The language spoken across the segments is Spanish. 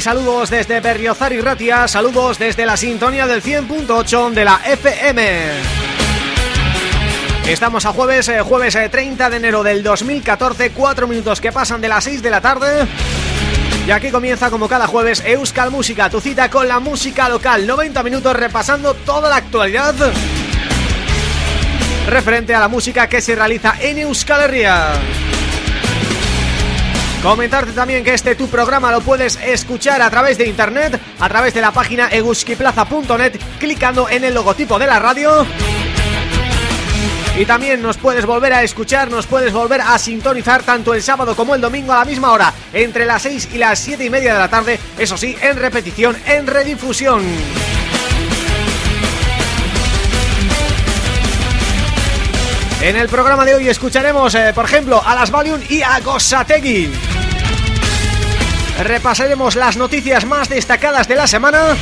Saludos desde Berriozar y Ratia, saludos desde la sintonía del 100.8 de la FM. Estamos a jueves, eh, jueves 30 de enero del 2014, cuatro minutos que pasan de las 6 de la tarde. Y aquí comienza como cada jueves Euskal Música, tu cita con la música local, 90 minutos repasando toda la actualidad referente a la música que se realiza en Euskal Herria. Comentarte también que este tu programa lo puedes escuchar a través de internet, a través de la página eguskiplaza.net, clicando en el logotipo de la radio. Y también nos puedes volver a escuchar, nos puedes volver a sintonizar tanto el sábado como el domingo a la misma hora, entre las 6 y las 7 y media de la tarde, eso sí, en repetición, en redifusión. En el programa de hoy escucharemos, eh, por ejemplo, a Las Valium y a Gosategui. Repasaremos las noticias más destacadas de la semana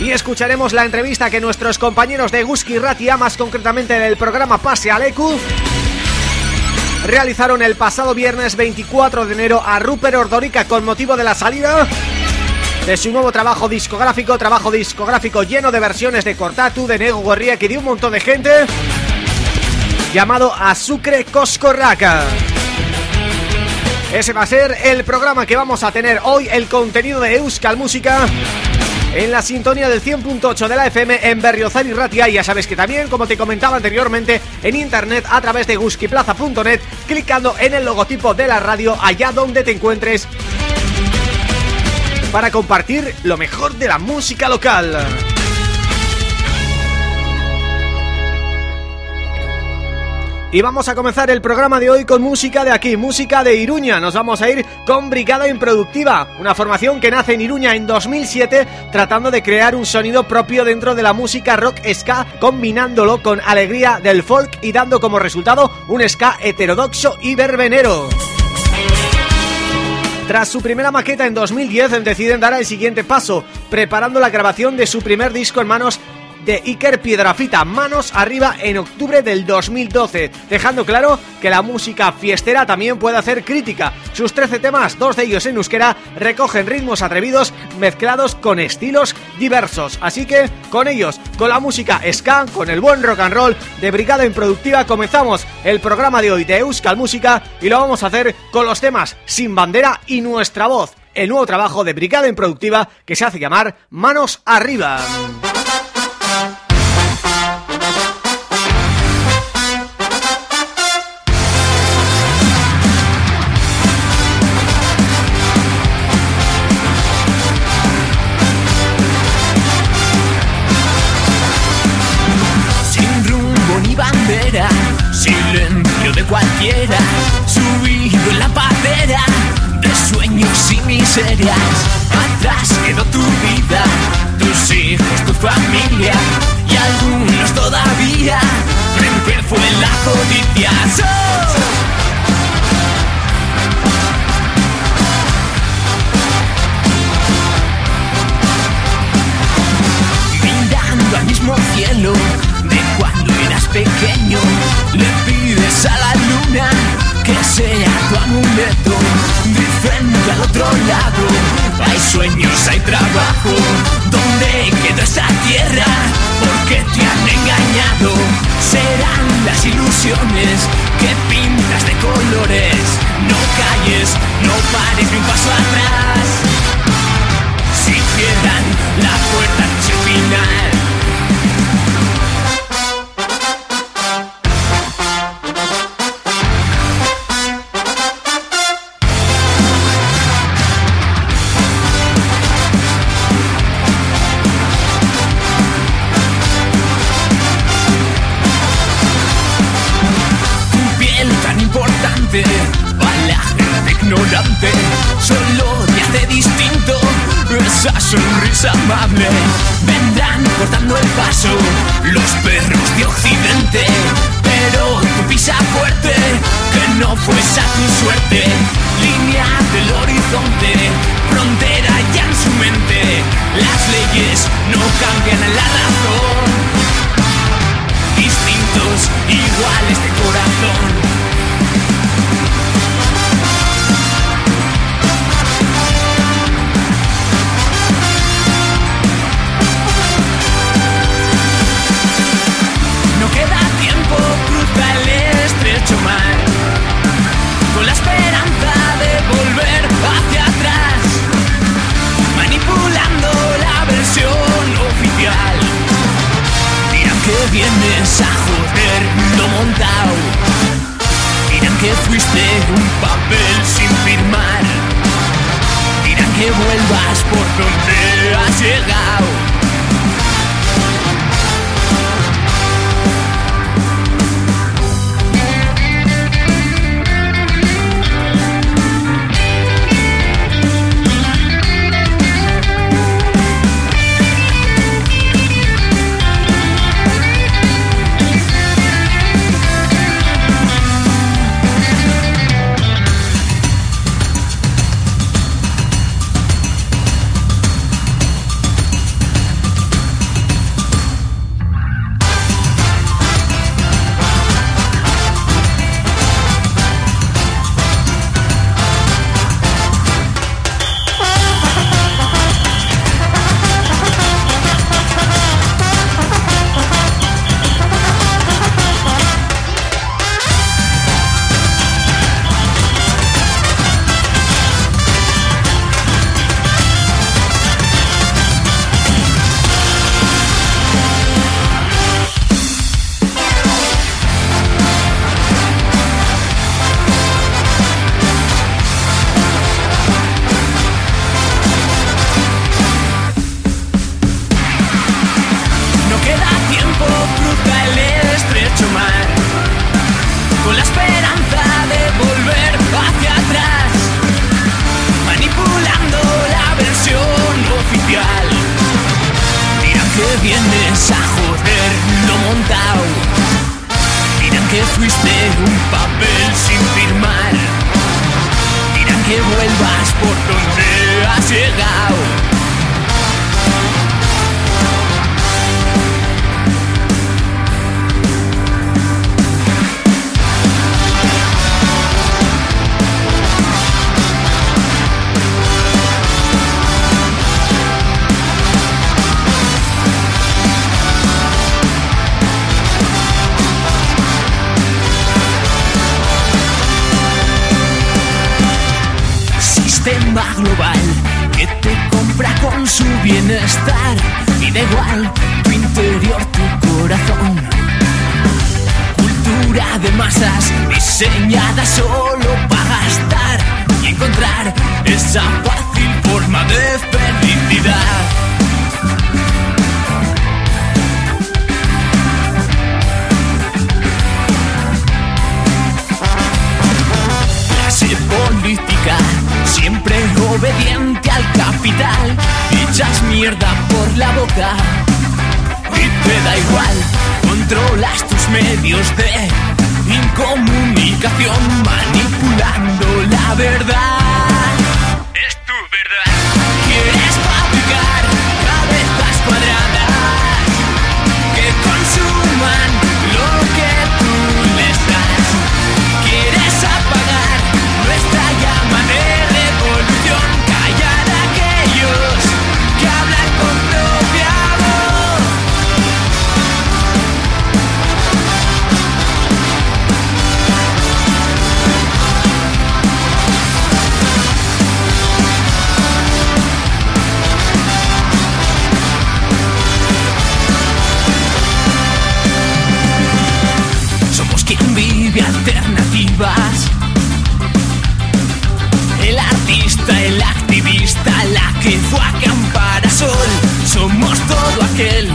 y escucharemos la entrevista que nuestros compañeros de Guski Ratia, más concretamente del programa Pase al ECU, realizaron el pasado viernes 24 de enero a Rupert Ordorica con motivo de la salida de su nuevo trabajo discográfico, trabajo discográfico lleno de versiones de Cortatu, de Nego Guerría, que dio un montón de gente, llamado Azucre Coscorraca. Ese va a ser el programa que vamos a tener hoy, el contenido de Euskal Música en la sintonía del 100.8 de la FM en Berriozar y Ratia ya sabes que también, como te comentaba anteriormente, en internet a través de guskiplaza.net clicando en el logotipo de la radio allá donde te encuentres para compartir lo mejor de la música local. Y vamos a comenzar el programa de hoy con música de aquí, música de Iruña. Nos vamos a ir con Brigada Improductiva, una formación que nace en Iruña en 2007 tratando de crear un sonido propio dentro de la música rock ska, combinándolo con alegría del folk y dando como resultado un ska heterodoxo y verbenero. Tras su primera maqueta en 2010 deciden dar el siguiente paso, preparando la grabación de su primer disco en manos de Iker Piedrafita, Manos Arriba en octubre del 2012, dejando claro que la música fiestera también puede hacer crítica. Sus 13 temas, dos de ellos en euskera, recogen ritmos atrevidos mezclados con estilos diversos. Así que con ellos, con la música ska, con el buen rock and roll de Brigada Improductiva, comenzamos el programa de hoy de Euskal Música y lo vamos a hacer con los temas Sin Bandera y Nuestra Voz, el nuevo trabajo de Brigada Improductiva que se hace llamar Manos Arriba. Silencio de cualquiera, subido en la patera de sueños y miserias. Atrás quedó tu vida, tus hijos, tu familia y algunos todavía. Frente fue la codicia. Mirando al mismo cielo pequeño, le pides a la luna que sea tu amuleto. Dicen al otro lado hay sueños, hay trabajo. ¿Dónde quedó esa tierra? ¿Por qué te han engañado? Serán las ilusiones que pintas de colores. No calles, no pares ni un paso atrás. Si cierran la puerta no es el final. Solo te hace distinto. Esa sonrisa amable. Vendrán cortando el paso los perros de occidente. Pero tu pisa fuerte que no fue esa tu suerte. Línea del horizonte, frontera ya en su mente. Las leyes no cambian en la razón. Distintos, iguales de corazón. Que fuiste un papel sin firmar. Dirán que vuelvas por donde has llegado. Con su bienestar y da igual tu interior, tu corazón. Cultura de masas diseñada solo para gastar y encontrar esa fácil forma de felicidad. política, siempre obediente al capital, echas mierda por la boca y te da igual, controlas tus medios de incomunicación manipulando la verdad. Aquel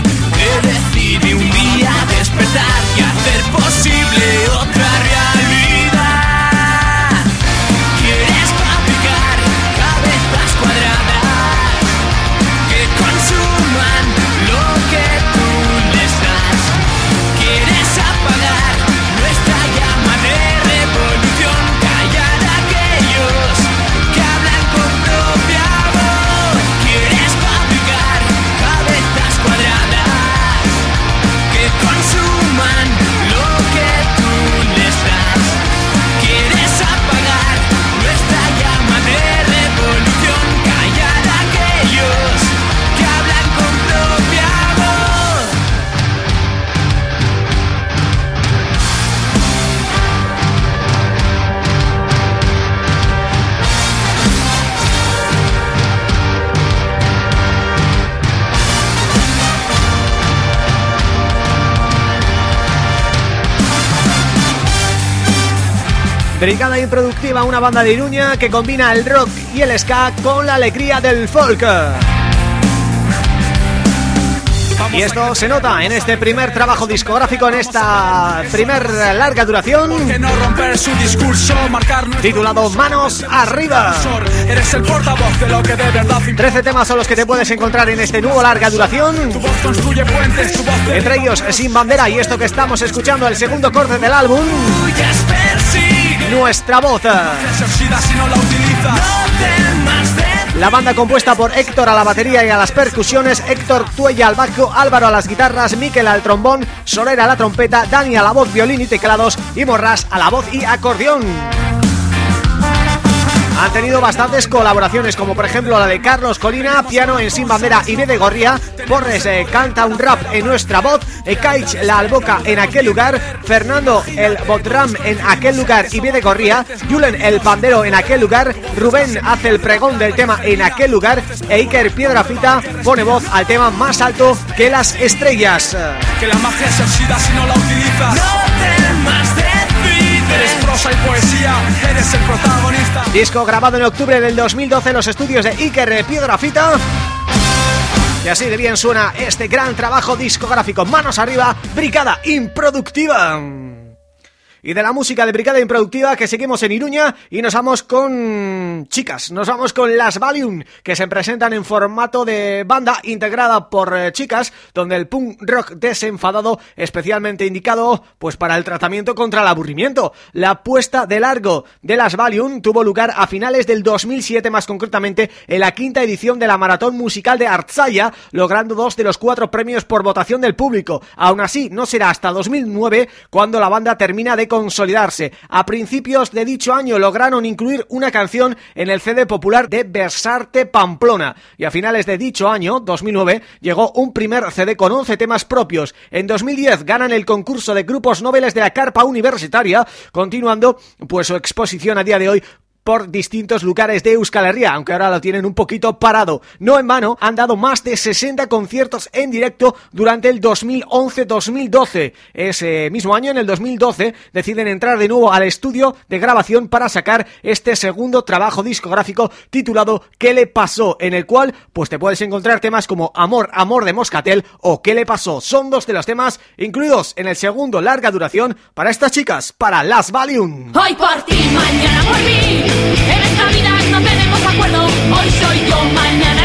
Brigada Improductiva, una banda de Iruña que combina el rock y el ska con la alegría del folk. Y esto se nota en este primer trabajo discográfico, en esta primer larga duración, titulado Manos Arriba. cursor. Eres el portavoz de lo que de verdad importa. 13 temas son los que te puedes encontrar en este nuevo larga duración. Entre ellos Sin Bandera y esto que estamos escuchando, el segundo corte del álbum, Nuestra Voz. la banda compuesta por Héctor a la batería y a las percusiones, Héctor Tuella al bajo, Álvaro a las guitarras, Miquel al trombón, Solera a la trompeta, Dani a la voz, violín y teclados y Morras a la voz y acordeón. Han tenido bastantes colaboraciones, como por ejemplo la de Carlos Colina, piano en Sin Bandera y de Gorría, Porres eh, canta un rap en nuestra voz, eh, Kaich la alboca en aquel lugar, Fernando el botram en aquel lugar y de Gorría, Julen el pandero en aquel lugar, Rubén hace el pregón del tema en aquel lugar e Iker Piedrafita pone voz al tema más alto que las estrellas. Que la magia se oxida si no la utilizas. no temas decide. Poesía, eres el protagonista. Disco grabado en octubre del 2012 en los estudios de Iker Piedrafita. Y así de bien suena este gran trabajo discográfico. Manos arriba, Brigada Improductiva. Y de la música de Brigada Improductiva que seguimos en Iruña y nos vamos con chicas, nos vamos con las Valium que se presentan en formato de banda integrada por eh, chicas donde el punk rock desenfadado especialmente indicado pues para el tratamiento contra el aburrimiento. La puesta de largo de las Valium tuvo lugar a finales del 2007 más concretamente en la quinta edición de la Maratón Musical de Artzaya logrando dos de los cuatro premios por votación del público. Aún así no será hasta 2009 cuando la banda termina de consolidarse. A principios de dicho año lograron incluir una canción en el CD popular de Versarte Pamplona y a finales de dicho año, 2009, llegó un primer CD con 11 temas propios. En 2010 ganan el concurso de grupos noveles de la Carpa Universitaria, continuando pues su exposición a día de hoy por distintos lugares de Euskal Herria, aunque ahora lo tienen un poquito parado. No en vano, han dado más de 60 conciertos en directo durante el 2011-2012. Ese mismo año, en el 2012, deciden entrar de nuevo al estudio de grabación para sacar este segundo trabajo discográfico titulado ¿Qué le pasó? En el cual, pues te puedes encontrar temas como Amor, Amor de Moscatel o ¿Qué le pasó? Son dos de los temas incluidos en el segundo larga duración para estas chicas, para Las Valium. Hoy por ti, mañana por mí en esta vida no tenemos acuerdo. Hoy soy yo, mañana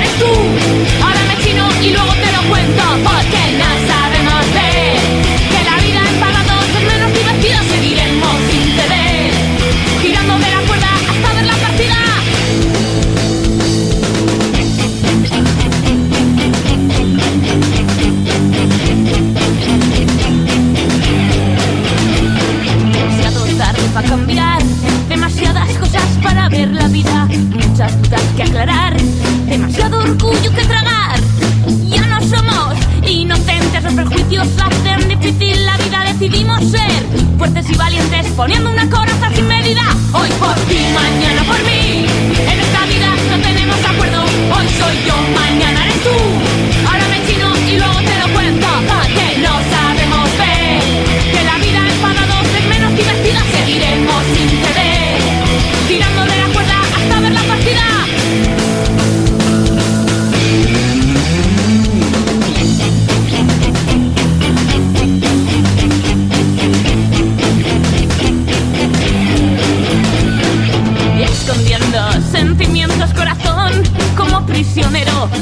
fuertes y valientes, poniendo una coraza sin medida. Hoy por ti, mañana por mí, en esta vida no tenemos acuerdo. Hoy soy yo,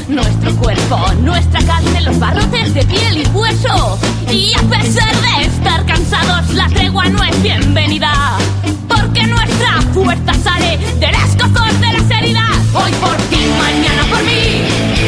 nuestro cuerpo, nuestra carne, los barrotes de piel y hueso. Y a pesar de estar cansados, la tregua no es bienvenida porque nuestra fuerza sale de las cosas de las heridas. Hoy por ti, mañana por mí.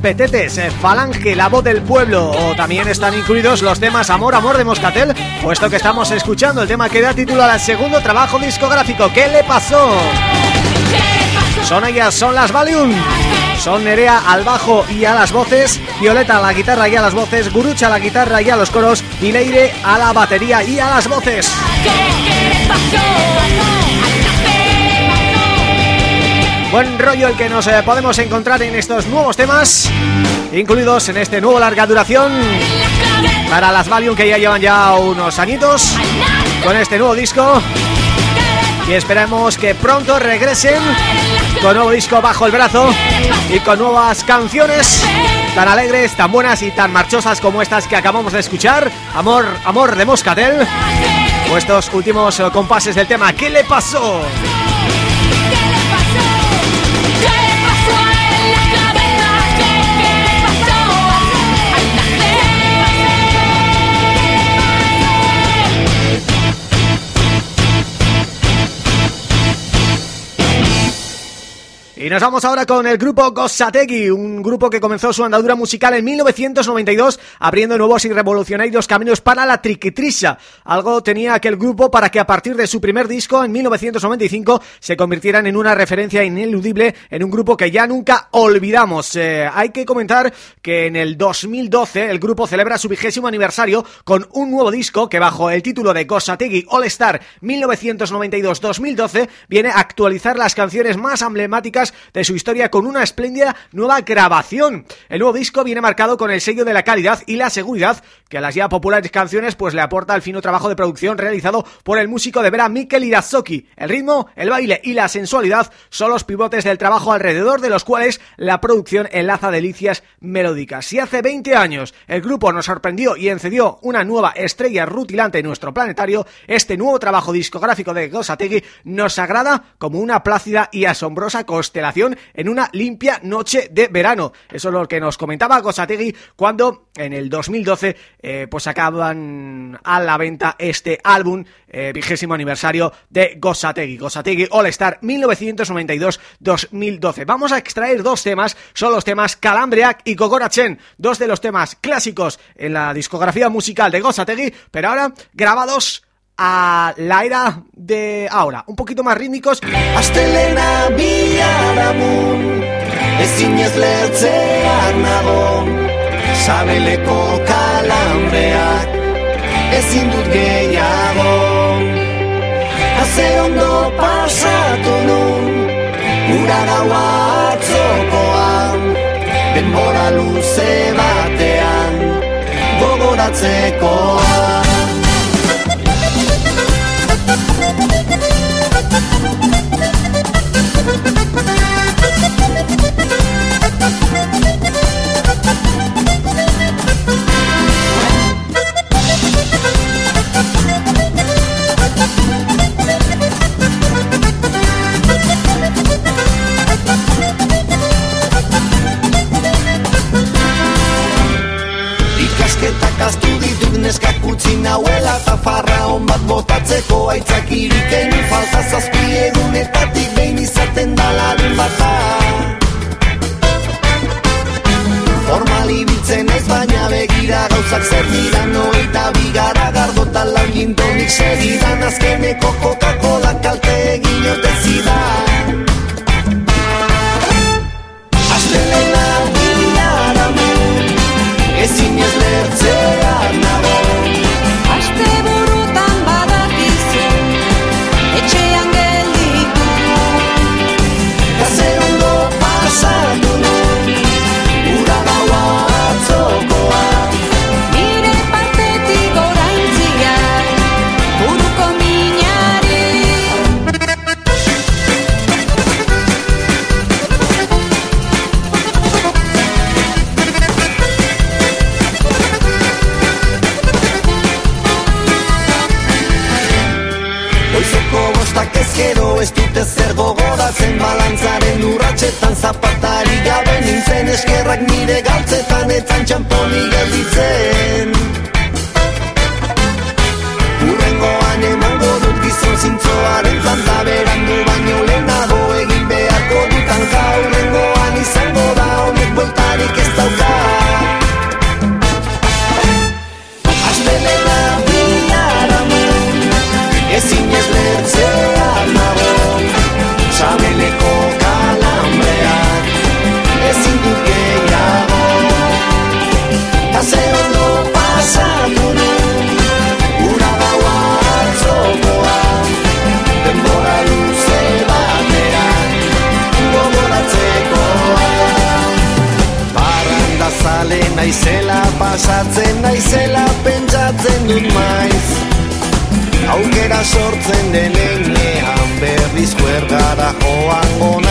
Petetes, eh, falange, la voz del pueblo. O también están incluidos los temas Amor, Amor de Moscatel Puesto que estamos escuchando el tema que da título al segundo trabajo discográfico. ¿Qué le pasó? Son ellas, son las Valium. Son Nerea al bajo y a las voces Violeta a la guitarra y a las voces Gurucha a la guitarra y a los coros Y Leire a la batería y a las voces Buen rollo el que nos eh, podemos encontrar en estos nuevos temas Incluidos en este nuevo larga duración Para las Valium que ya llevan ya unos añitos Con este nuevo disco. Y esperamos que pronto regresen Con nuevo disco bajo el brazo Y con nuevas canciones Tan alegres, tan buenas y tan marchosas como estas que acabamos de escuchar. Amor, amor de Moscatel. O estos últimos eh, compases del tema ¿Qué le pasó? Y nos vamos ahora con el grupo Gosategi, un grupo que comenzó su andadura musical en 1992, abriendo nuevos y revolucionarios caminos para la triquitrisa. Algo tenía aquel grupo para que a partir de su primer disco, en 1995, se convirtieran en una referencia ineludible en un grupo que ya nunca olvidamos. Eh, hay que comentar que en el 2012 el grupo celebra su vigésimo aniversario con un nuevo disco que bajo el título de Gosategi All Star 1992-2012 viene a actualizar las canciones más emblemáticas de su historia con una espléndida nueva grabación. El nuevo disco viene marcado con el sello de la calidad y la seguridad que a las ya populares canciones pues le aporta el fino trabajo de producción realizado por el músico de vera Mikel Irazoki. El ritmo, el baile y la sensualidad son los pivotes del trabajo alrededor de los cuales la producción enlaza delicias melódicas. Si hace 20 años el grupo nos sorprendió y encedió una nueva estrella rutilante en nuestro planetario, este nuevo trabajo discográfico de Gosategui nos agrada como una plácida y asombrosa coste en una limpia noche de verano. Eso es lo que nos comentaba Gosategui cuando en el 2012 eh, pues acaban a la venta este álbum eh, vigésimo aniversario de Gosategui. Gosategui All Star 1992-2012. Vamos a extraer dos temas, son los temas Calambriac y Kokorachen, dos de los temas clásicos en la discografía musical de Gosategui, pero ahora grabados a la era de ahora, un poquito más rítmicos. Astelena ez sabeleko kalambreak, ezin dut gehiago. Haze ondo pasatu nun, ura gaua atzokoan, denbora luze batean, gogoratzekoan. Ikasketak nauela Ta farra hon bat botatzeko aitzakirik egin falta zazpi egunetatik behin izaten daladun bata. Formali biltzen ez baina begira gauzak zer dira noita bigara gardotan lau gintonik segidan azkeneko Coca-Cola kalte egin ote zidan. Astelena bilaramun ezin ez lertzea Eskerrak nire galtzetan etzan txamponi gelditzen sortzen denean berriz joan gona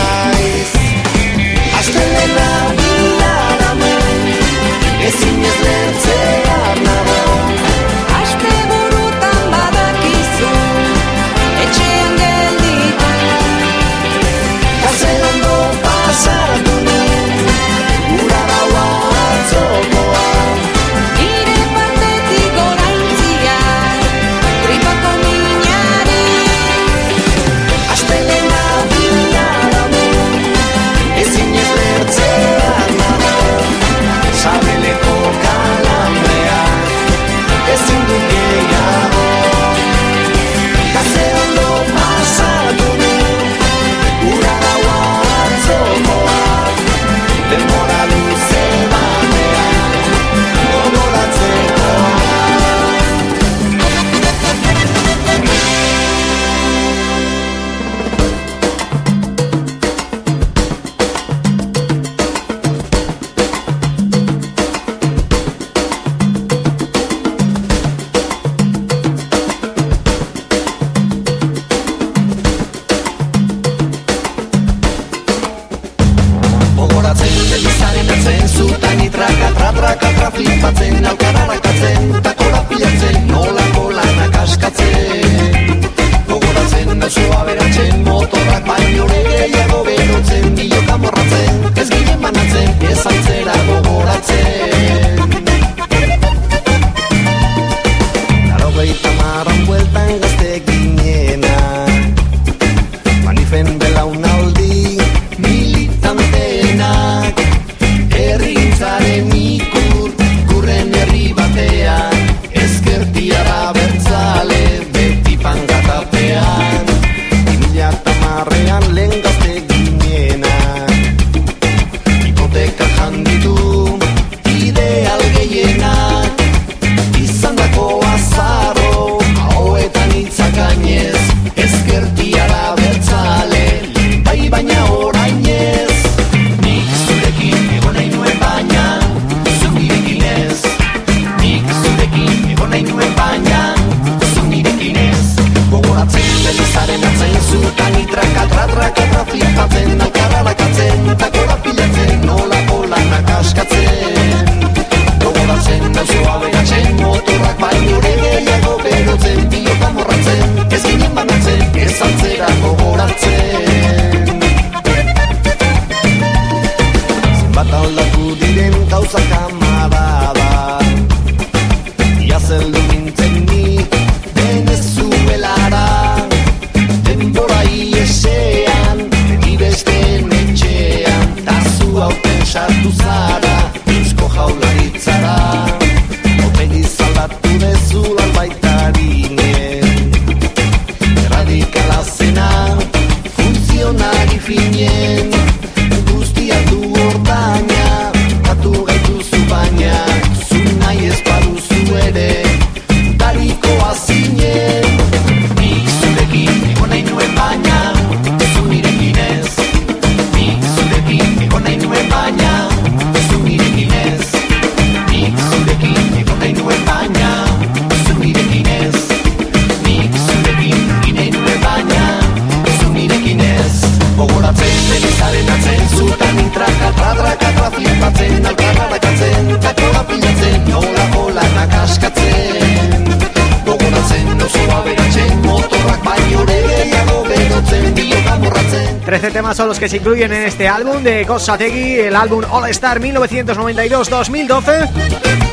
que se incluyen en este álbum de Gozategui, el álbum All Star 1992-2012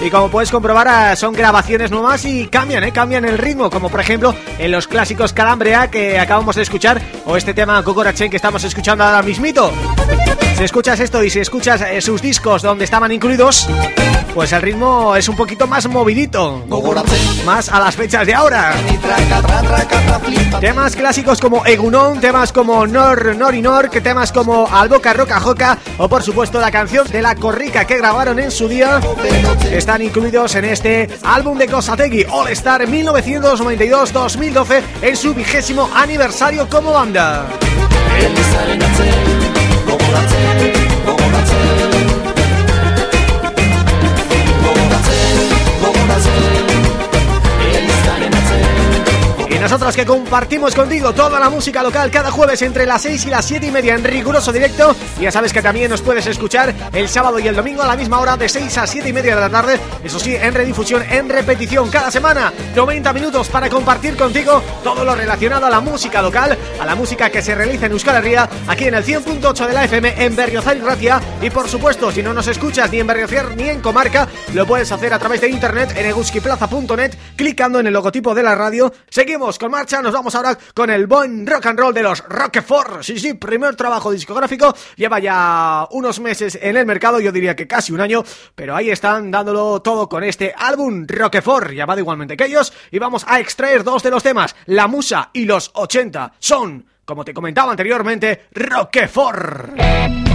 y como puedes comprobar ah, son grabaciones nuevas y cambian, ¿eh? cambian el ritmo, como por ejemplo en los clásicos Calambrea que acabamos de escuchar o este tema Cocorachen que estamos escuchando ahora mismito. Si escuchas esto y si escuchas eh, sus discos donde estaban incluidos, pues el ritmo es un poquito más movidito, más a las fechas de ahora. Temas clásicos como Egunon, temas como Nor Norinor, temas como Alboca Roca Joca o por supuesto la canción de la Corrica que grabaron en su día están incluidos en este álbum de Cosategui All Star 1992-2012 en su vigésimo aniversario como banda. solitaire nosotros que compartimos contigo toda la música local cada jueves entre las 6 y las 7 y media en riguroso directo. Y ya sabes que también nos puedes escuchar el sábado y el domingo a la misma hora de 6 a 7 y media de la tarde. Eso sí, en redifusión, en repetición cada semana. 90 minutos para compartir contigo todo lo relacionado a la música local, a la música que se realiza en Euskal Herria, aquí en el 100.8 de la FM en Berriozar y Ratia. Y por supuesto, si no nos escuchas ni en Berriozar ni en Comarca, lo puedes hacer a través de internet en eguskiplaza.net, clicando en el logotipo de la radio. Seguimos con marcha, nos vamos ahora con el buen rock and roll de los Roquefort. Sí, sí, primer trabajo discográfico, lleva ya unos meses en el mercado, yo diría que casi un año, pero ahí están dándolo todo con este álbum Roquefort, llamado igualmente que ellos, y vamos a extraer dos de los temas, La Musa y los 80. Son, como te comentaba anteriormente, Roquefort.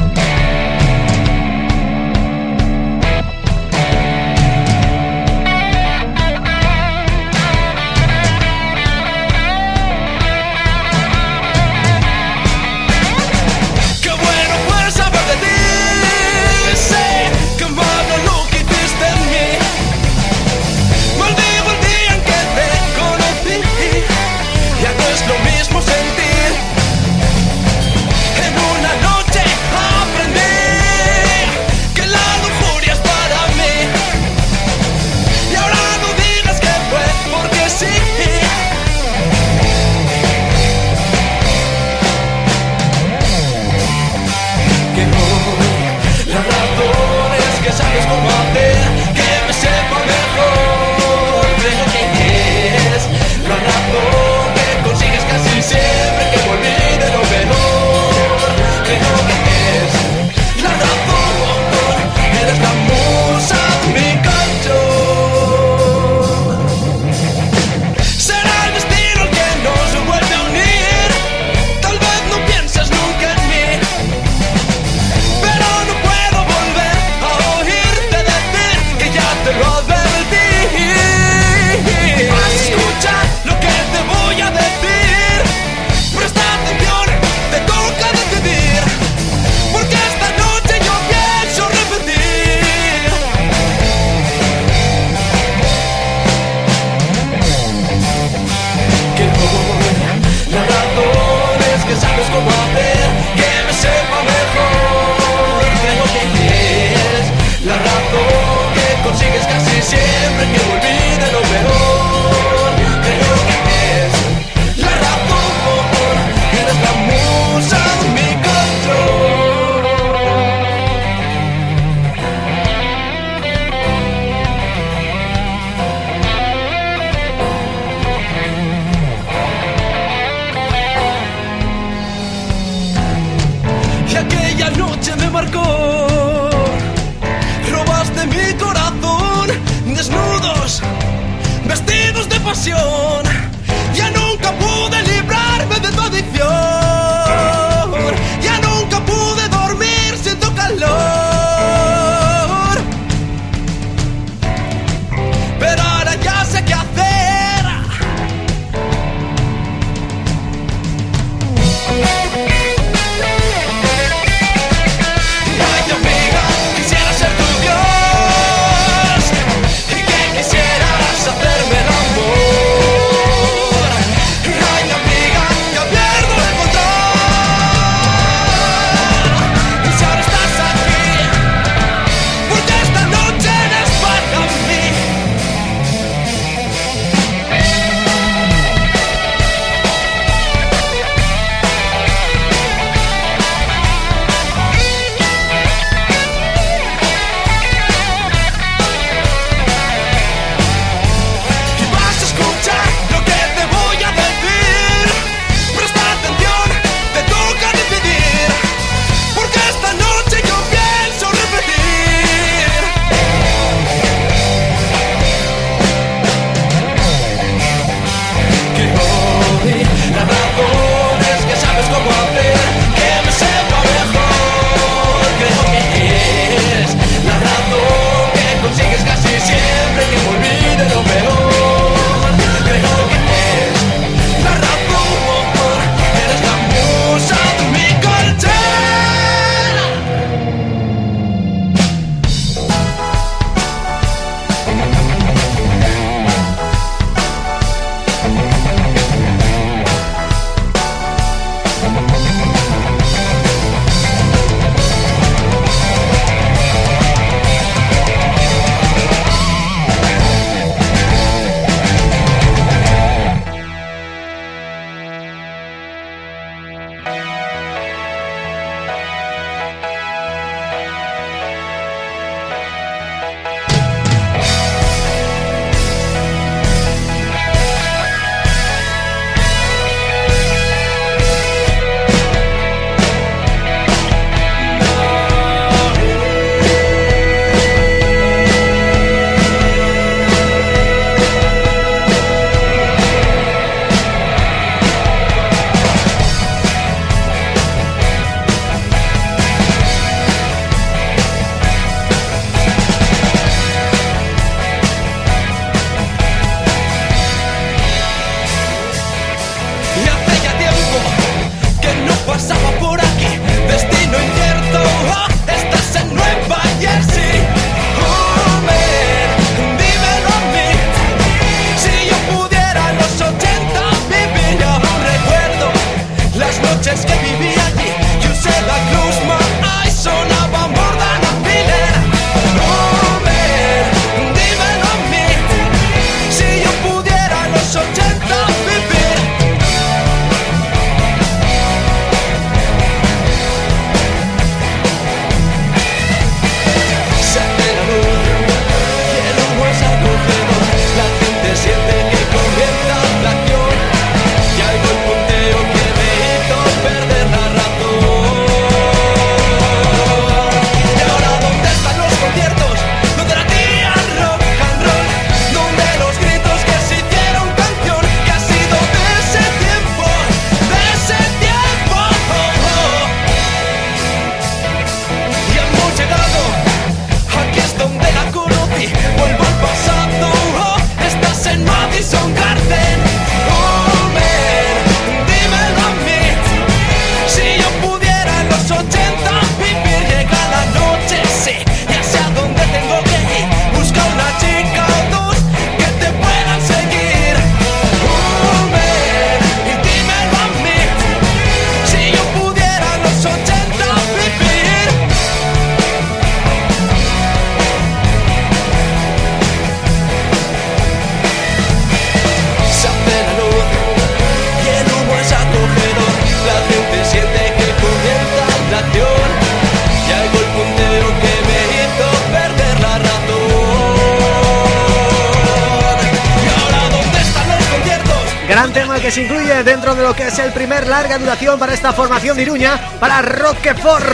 Iruña, para Roquefort.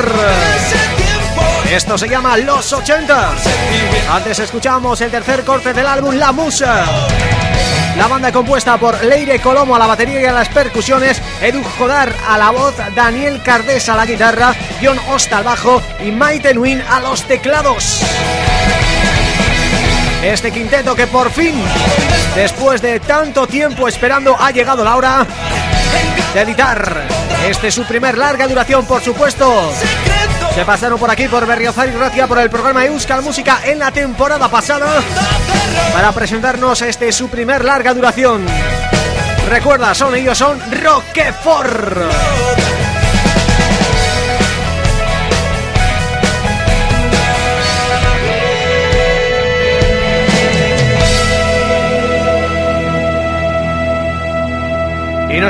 Esto se llama Los 80. Antes escuchamos el tercer corte del álbum La Musa. La banda compuesta por Leire Colomo a la batería y a las percusiones, Edu Jodar a la voz, Daniel Cardés a la guitarra, John Osta al bajo y Maite Nguyen a los teclados. Este quinteto que por fin, después de tanto tiempo esperando, ha llegado la hora de editar. Este es su primer larga duración, por supuesto. Se pasaron por aquí por Berriozar y Gracia por el programa Euskal Música en la temporada pasada para presentarnos este su primer larga duración. Recuerda, son ellos, son Roquefort.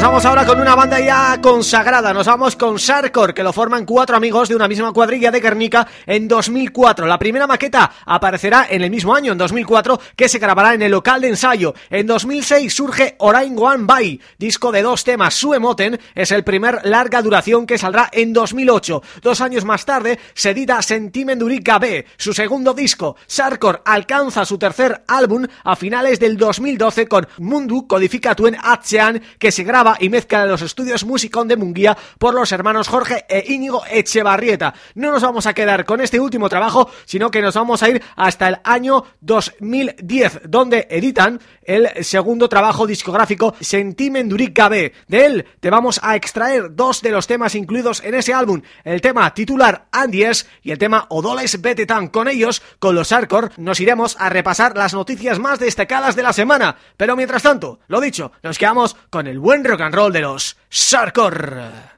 Vamos ahora con una banda ya consagrada, nos vamos con Sarkor, que lo forman cuatro amigos de una misma cuadrilla de Guernica en 2004. La primera maqueta aparecerá en el mismo año, en 2004, que se grabará en el local de ensayo. En 2006 surge Orain One By, disco de dos temas. Suemoten es el primer larga duración que saldrá en 2008. Dos años más tarde se edita Sentimendurika B, su segundo disco. Sarkor alcanza su tercer álbum a finales del 2012 con Mundu Codificatuen Atzean, que se graba y mezcla en los estudios Musicón de Munguía por los hermanos Jorge e Íñigo Echevarrieta. No nos vamos a quedar con este último trabajo, sino que nos vamos a ir hasta el año 2010, donde editan el segundo trabajo discográfico Sentimendurika B. De él te vamos a extraer dos de los temas incluidos en ese álbum, el tema titular Andies y el tema Odoles Betetan. Con ellos, con los Arcor, nos iremos a repasar las noticias más destacadas de la semana. Pero mientras tanto, lo dicho, nos quedamos con el buen rock and roll de los Sarkor.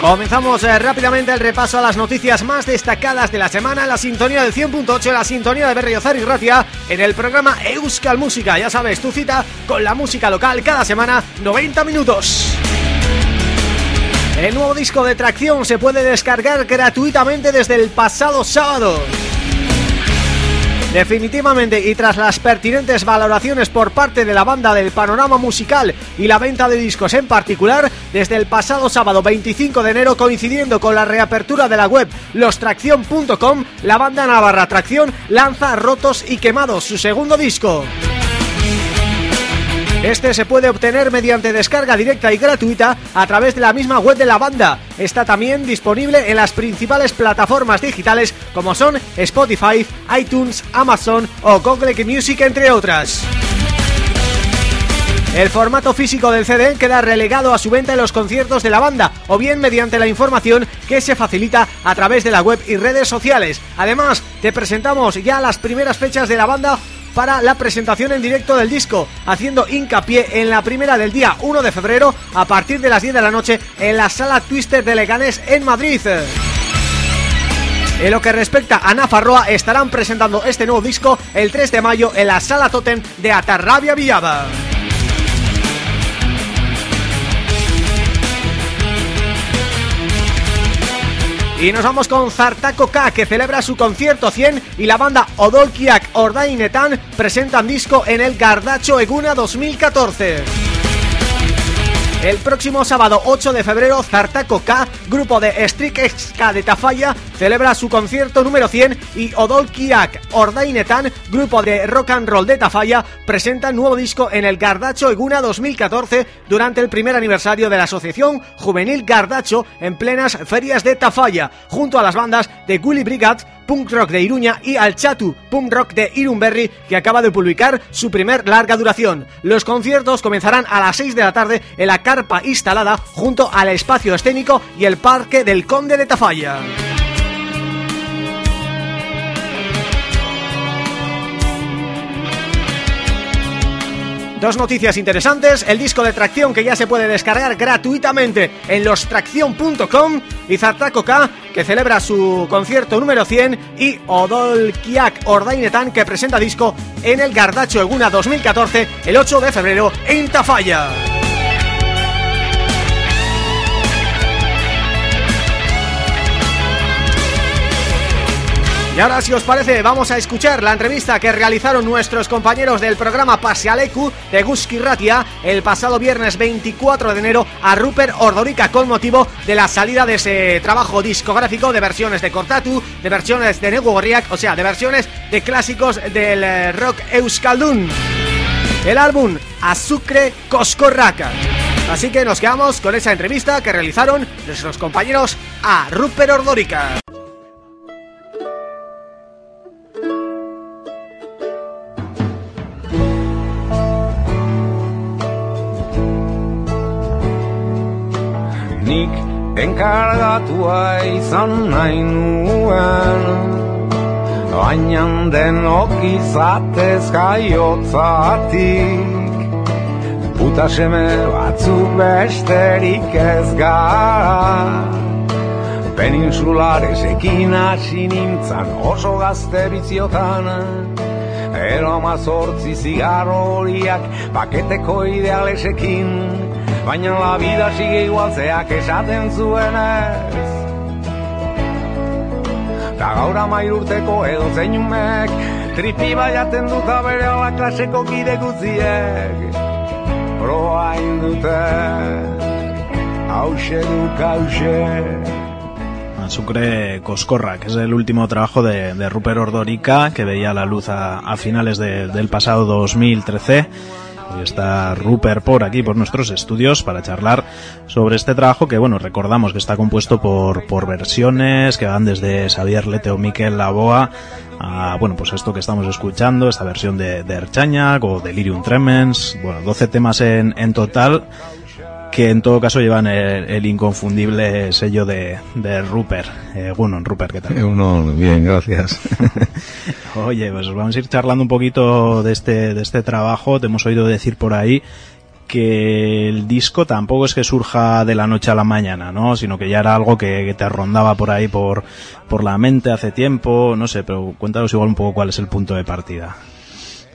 Comenzamos eh, rápidamente el repaso a las noticias más destacadas de la semana La sintonía del 100.8, la sintonía de Berriozar y Ratia En el programa Euskal Música Ya sabes, tu cita con la música local cada semana 90 minutos. El nuevo disco de Tracción se puede descargar gratuitamente desde el pasado sábado Definitivamente y tras las pertinentes valoraciones por parte de la banda del panorama musical y la venta de discos en particular, desde el pasado sábado 25 de enero coincidiendo con la reapertura de la web lostracción.com, la banda Navarra Tracción lanza Rotos y Quemados, su segundo disco. Este se puede obtener mediante descarga directa y gratuita a través de la misma web de la banda. Está también disponible en las principales plataformas digitales como son Spotify, iTunes, Amazon o Google Music entre otras. El formato físico del CD queda relegado a su venta en los conciertos de la banda o bien mediante la información que se facilita a través de la web y redes sociales. Además, te presentamos ya las primeras fechas de la banda para la presentación en directo del disco, haciendo hincapié en la primera del día 1 de febrero a partir de las 10 de la noche en la Sala Twister de Leganés en Madrid. En lo que respecta a Nafarroa, estarán presentando este nuevo disco el 3 de mayo en la Sala Totem de Atarrabia Villada. Y nos vamos con Zartaco K, que celebra su concierto 100 y la banda Odolkiak Ordainetan presentan disco en el Gardacho Eguna 2014. El próximo sábado 8 de febrero, Zartaco K, grupo de Street Ska de Tafalla, celebra su concierto número 100 y Odolkiak Ordainetan, grupo de rock and roll de Tafalla, presenta nuevo disco en el Gardacho Eguna 2014 durante el primer aniversario de la Asociación Juvenil Gardacho en plenas ferias de Tafalla, junto a las bandas de Gully Brigade, punk rock de Iruña y Alchatu, punk rock de Irunberry, que acaba de publicar su primer larga duración. Los conciertos comenzarán a las 6 de la tarde en la carpa instalada junto al espacio escénico y el parque del Conde de Tafalla. Dos noticias interesantes, el disco de Tracción que ya se puede descargar gratuitamente en lostracción.com y Zartaco K que celebra su concierto número 100 y Odolkiak Ordainetan que presenta disco en el Gardacho Eguna 2014 el 8 de febrero en Tafalla. Y ahora, si os parece, vamos a escuchar la entrevista que realizaron nuestros compañeros del programa Pasealecu de Guski Ratia el pasado viernes 24 de enero a Rupert Ordorica con motivo de la salida de ese trabajo discográfico de versiones de Cortatu, de versiones de Nego Gorriak, o sea, de versiones de clásicos del eh, rock Euskaldun. El álbum Azucre Coscorraca. Así que nos quedamos con esa entrevista que realizaron nuestros compañeros a Rupert Ordorica. Enkargatua izan nahi nuen. Baina denok izatez jaiotzatik. Puta seme batzuk besterik ez gara. Peninsularesekin hasi nintzan oso gazte biziotan. Ero amazortzi zigarro horiak paketeko idealesekin Baina la vida sigue igual zeak esaten zuenez Ta gaur amair urteko edo zein umek Tripi baiaten duta bere ala klaseko kide guztiek Proa indute Hauxe duk hauxe. Sucre Coscorra, que es el último trabajo de, de Rupert Ordorica, que veía la luz a, a finales de- del pasado 2013. Hoy está Rupert por aquí, por nuestros estudios, para charlar sobre este trabajo que, bueno, recordamos que está compuesto por, por versiones que van desde Xavier Lete o Miquel Laboa a, bueno, pues esto que estamos escuchando, esta versión de, de Erchañac o Delirium Tremens, bueno, 12 temas en, en total que en todo caso llevan el, el inconfundible sello de, de Rupert. Eh, bueno, Rupert, ¿qué tal? Uno, bien, gracias. Oye, pues vamos a ir charlando un poquito de este, de este trabajo. Te hemos oído decir por ahí que el disco tampoco es que surja de la noche a la mañana, ¿no? Sino que ya era algo que, que te rondaba por ahí por, por la mente hace tiempo, no sé, pero cuéntanos igual un poco cuál es el punto de partida.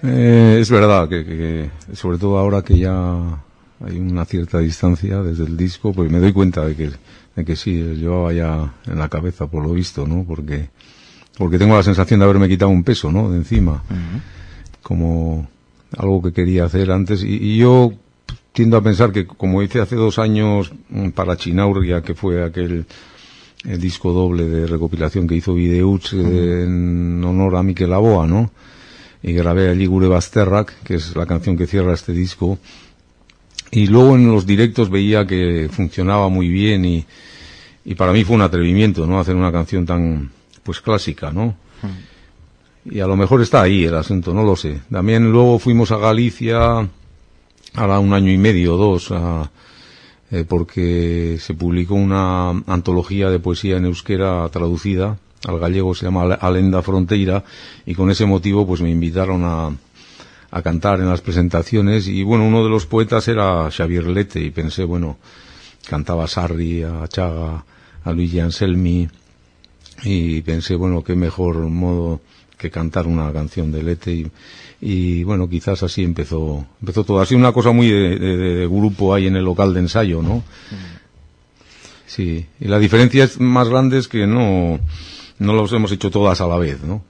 Eh, es verdad que sobre todo ahora que ya hay una cierta distancia desde el disco, pues me doy cuenta de que, de que sí, eh, llevaba ya en la cabeza por lo visto, ¿no? Porque, porque tengo la sensación de haberme quitado un peso, ¿no? De encima. Como algo que quería hacer antes. Y, y yo tiendo a pensar que como hice hace dos años mm, para Chinauria, que fue aquel el disco doble de recopilación que hizo Videuch eh, en honor a Miquel Aboa, ¿no? Y grabé allí Gure Basterrak, que es la canción que cierra este disco. Y luego en los directos veía que funcionaba muy bien y, y para mí fue un atrevimiento, ¿no? Hacer una canción tan, pues clásica, ¿no? Y a lo mejor está ahí el asunto, no lo sé. También luego fuimos a Galicia, ahora un año y medio, dos, a, eh, porque se publicó una antología de poesía en euskera traducida al gallego, se llama Ale- Alenda Fronteira, y con ese motivo pues me invitaron a, a cantar en las presentaciones, y bueno, uno de los poetas era Xavier Lete, y pensé, bueno, cantaba a Sarri, a Chaga, a Luigi Anselmi, y pensé, bueno, qué mejor modo que cantar una canción de Lete y, bueno, quizás así empezó, empezó todo. Ha sido una cosa muy de, de- grupo ahí en el local de ensayo, ¿no? Sí, y la diferencia es más grande es que no, no las hemos hecho todas a la vez, ¿no?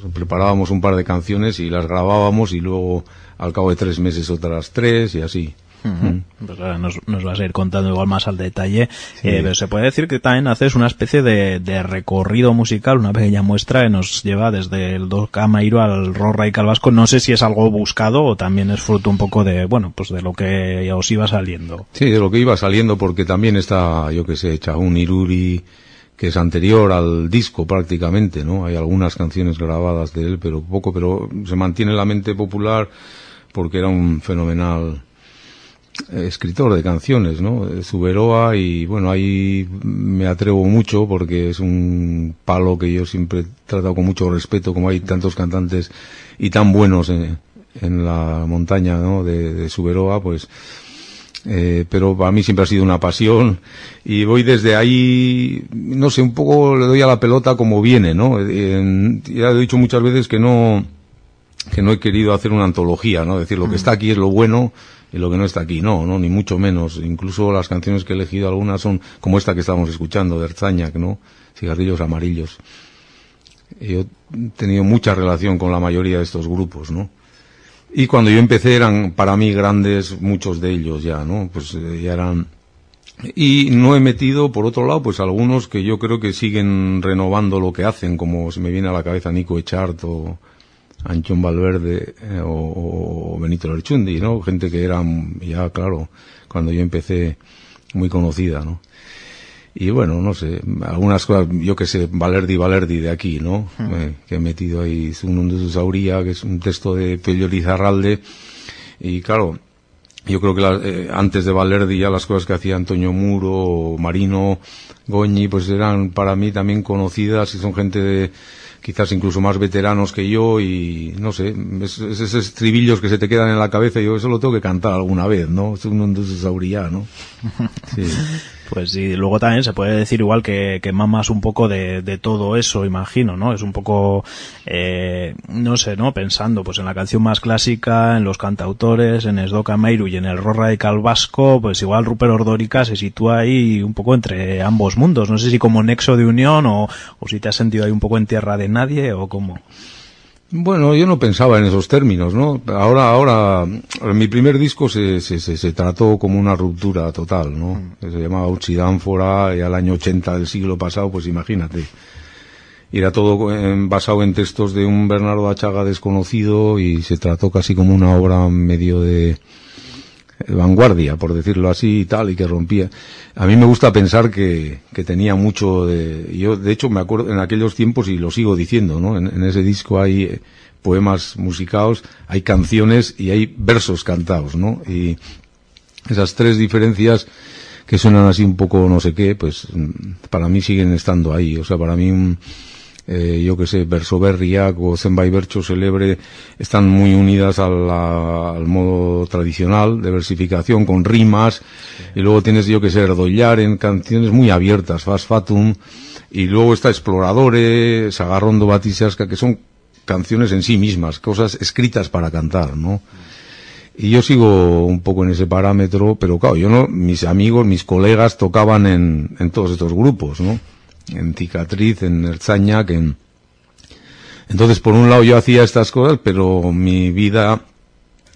Sea, preparábamos un par de canciones y las grabábamos y luego al cabo de tres meses otras tres y así. Ujú. Pues ahora nos, nos vas a ir contando igual más al detalle. Eh, pero se puede decir que también haces una especie de, de recorrido musical, una pequeña muestra que nos lleva desde el Do Camairo al Rorra y Calvasco. No sé si es algo buscado o también es fruto un poco de, bueno, pues de lo que os iba saliendo. Sí, de lo que iba saliendo, porque también está, yo que sé, un Iruri, que es anterior al disco prácticamente, ¿no? Hay algunas canciones grabadas de él, pero poco, pero se mantiene en la mente popular porque era un fenomenal eh, escritor de canciones, ¿no? Eh, Zuberoa y bueno, ahí me atrevo mucho porque es un palo que yo siempre he tratado con mucho respeto, como hay tantos cantantes y tan buenos en, en la montaña, ¿no? De, de Zuberoa, pues eh, pero para mí siempre ha sido una pasión y voy desde ahí, no sé, un poco le doy a la pelota como viene, ¿no? En- ya he dicho muchas veces que no, que no he querido hacer una antología, ¿no? Decir, lo que está aquí es lo bueno y lo que no está aquí, no, no, ni mucho menos. Incluso las canciones que he elegido, algunas son como esta que estábamos escuchando, de Erzañac, ¿no? Cigarrillos amarillos. Yo he tenido mucha relación con la mayoría de estos grupos, ¿no? Y cuando yo empecé eran para mí grandes, muchos de ellos ya, ¿no? Pues eh, ya eran... Y no he metido, por otro lado, pues algunos que yo creo que siguen renovando lo que hacen, como se me viene a la cabeza Nico Echart o Anchón Valverde eh, o, Benito Lerchundi, ¿no? Gente que era mm, ya, claro, cuando yo empecé muy conocida, ¿no? Y bueno, no sé, algunas cosas, yo que sé, Valerdi Valerdi de aquí, ¿no? Eh, que he metido ahí un de Sauría, que es un texto de Pello Lizarralde. Y claro, yo creo que la- eh, antes de Valerdi ya las cosas que hacía Antonio Muro, Marino, Goñi, pues eran para mí también conocidas y son gente de quizás incluso más veteranos que yo y no sé, es- es- esos estribillos que se te quedan en la cabeza, yo eso lo tengo que cantar alguna vez, ¿no? Es un de Sauría, ¿no? Sí. Pues sí, luego también se puede decir igual que, que mamas un poco de, de todo eso, imagino, ¿no? Es un poco, eh, no sé, ¿no? Pensando pues en la canción más clásica, en los cantautores, en Esdoca Meiru y en el Rorra de Calvasco, pues igual Rupert Ordórica se sitúa ahí un poco entre ambos mundos. No sé si como nexo de unión o, o si te has sentido ahí un poco en tierra de nadie o cómo. Bueno, yo no pensaba en esos términos, ¿no? Ahora, ahora, mi primer disco se, se, se, se trató como una ruptura total, ¿no? Que Se llamaba Uchidánfora y al año 80 del siglo pasado, pues imagínate. Era todo eh, basado en textos de un Bernardo Achaga desconocido y se trató casi como una obra medio de vanguardia, por decirlo así, y tal, y que rompía. A mí me gusta pensar que, que tenía mucho de... Yo, de hecho, me acuerdo en aquellos tiempos, y lo sigo diciendo, ¿no? En, ese disco hay eh, poemas musicados, hay canciones y hay versos cantados, ¿no? Y esas tres diferencias que suenan así un poco no sé qué, pues mm, para mí siguen estando ahí. O sea, para mí, un, yo que sé, Verso Berriac o Zenbait Bercho Celebre están muy unidas a la- al modo tradicional de versificación con rimas. Y luego tienes, yo que sé, Erdollar en canciones muy abiertas, Fast Fatum. Y luego está Exploradore, Sagarrondo Batisasca, que son canciones en sí mismas, cosas escritas para cantar, ¿no? Y yo sigo un poco en ese parámetro, pero claro, yo no, mis amigos, mis colegas tocaban en, en todos estos grupos, ¿no? En Cicatriz, en Erzañac, en... Entonces, por un lado yo hacía estas cosas, pero mi vida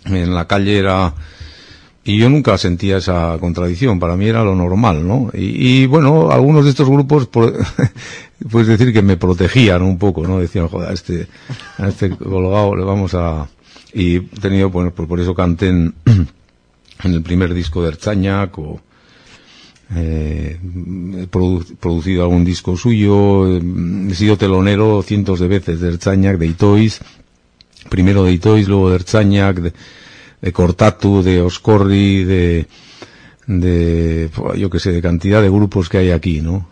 en la calle era... Y yo nunca sentía esa contradicción, para mí era lo normal, ¿no? Y, bueno, algunos de estos grupos, por- puedes decir que me protegían un poco, ¿no? Decían, joder, a este, a este colgado le vamos a... Y he tenido, bueno, pues por eso canté en, en el primer disco de Erzañac o eh, he produ- producido algún disco suyo, eh, he sido telonero cientos de veces de Erzañac, de Itois, primero de Itois, luego de Erzañac, de, de Cortatu, de Oscorri, de, de, yo que sé, de cantidad de grupos que hay aquí, ¿no?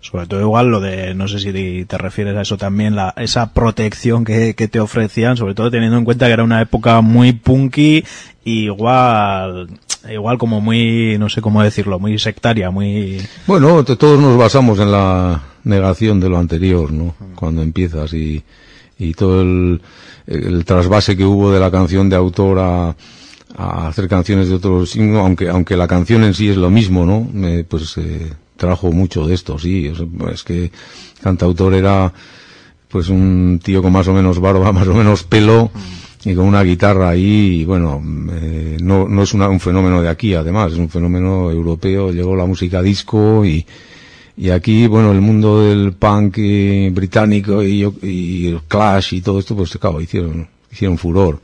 Sobre todo igual lo de, no sé si te, refieres a eso también, la, esa protección que, que te ofrecían, sobre todo teniendo en cuenta que era una época muy punky, igual, igual como muy, no sé cómo decirlo, muy sectaria, muy... Bueno, todos nos basamos en la negación de lo anterior, ¿no? Cuando empiezas y, y todo el, el trasvase que hubo de la canción de autor a, hacer canciones de otro signo, aunque, aunque la canción en sí es lo mismo, ¿no? Me, pues eh, trajo mucho de esto, sí. Es que cantautor era pues un tío con más o menos barba, más o menos pelo, y con una guitarra ahí, y bueno, eh, no, no es una- un fenómeno de aquí, además, es un fenómeno europeo, llegó la música disco y, y aquí, bueno, el mundo del punk eh, británico y, yo- y el Clash y todo esto, pues claro, hicieron, hicieron furor.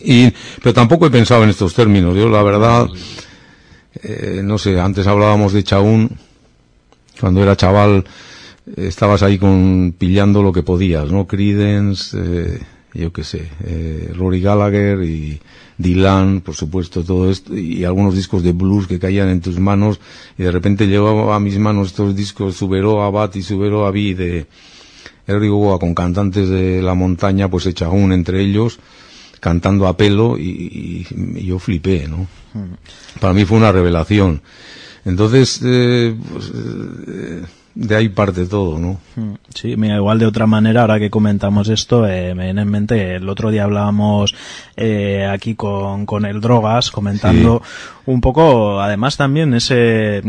Y, pero tampoco he pensado en estos términos. Yo, la verdad, eh, no sé, antes hablábamos de Chaún, cuando era chaval, estabas ahí con, pillando lo que podías, ¿no? Creedence, eh, yo qué sé, eh, Rory Gallagher y Dylan, por supuesto, todo esto, y algunos discos de blues que caían en tus manos, y de repente llegaba a mis manos estos discos Subero Abad y Subero Avi de Eric Goa con cantantes de la montaña, pues echa un entre ellos, cantando a pelo, y, y- y yo flipé, ¿no? Para mí fue una revelación. Entonces, eh, pues, eh, de ahí parte todo, ¿no? Sí, mira, igual de otra manera, ahora que comentamos esto, eh, me viene en mente, el otro día hablábamos eh, aquí con, con el Drogas, comentando un poco, además también ese,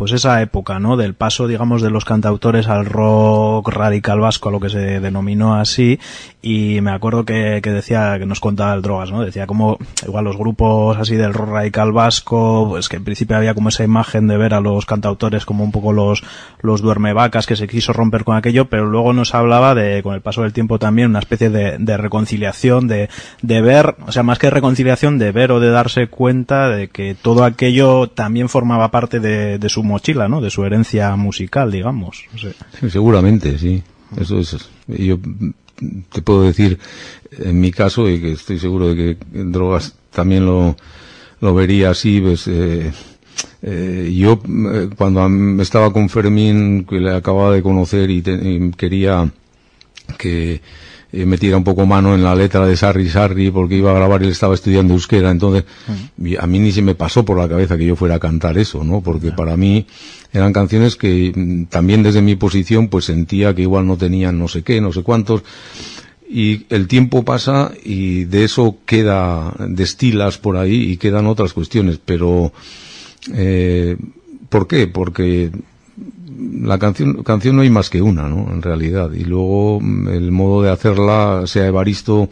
pues esa época, ¿no? Del paso, digamos, de los cantautores al rock radical vasco, a lo que se denominó así, y me acuerdo que, que decía, que nos contaba el Drogas, ¿no? Decía como, igual los grupos así del rock radical vasco, pues que en principio había como esa imagen de ver a los cantautores como un poco los, los duermevacas que se quiso romper con aquello, pero luego nos hablaba de, con el paso del tiempo también, una especie de, reconciliación, de, de ver, o sea, más que reconciliación, de ver o de darse cuenta de que todo aquello también formaba parte de, de su mochila, ¿no? De su herencia musical, digamos. Seguramente, sí. Eso es. Yo te puedo decir, en mi caso, y que estoy seguro de que en drogas también lo, lo vería así, pues, eh, eh, yo eh, cuando estaba con Fermín, que le acababa de conocer y, te- y quería que eh, metiera un poco mano en la letra de Sarri Sarri porque iba a grabar y él estaba estudiando euskera, entonces a mí ni se me pasó por la cabeza que yo fuera a cantar eso, ¿no? Porque para mí eran canciones que mm, también desde mi posición pues sentía que igual no tenían no sé qué, no sé cuántos. Y el tiempo pasa y de eso queda destilas por ahí y quedan otras cuestiones, pero eh, ¿por qué? Porque la canción, canción no hay más que una, ¿no? En realidad. Y luego mm, el modo de hacerla, sea Evaristo,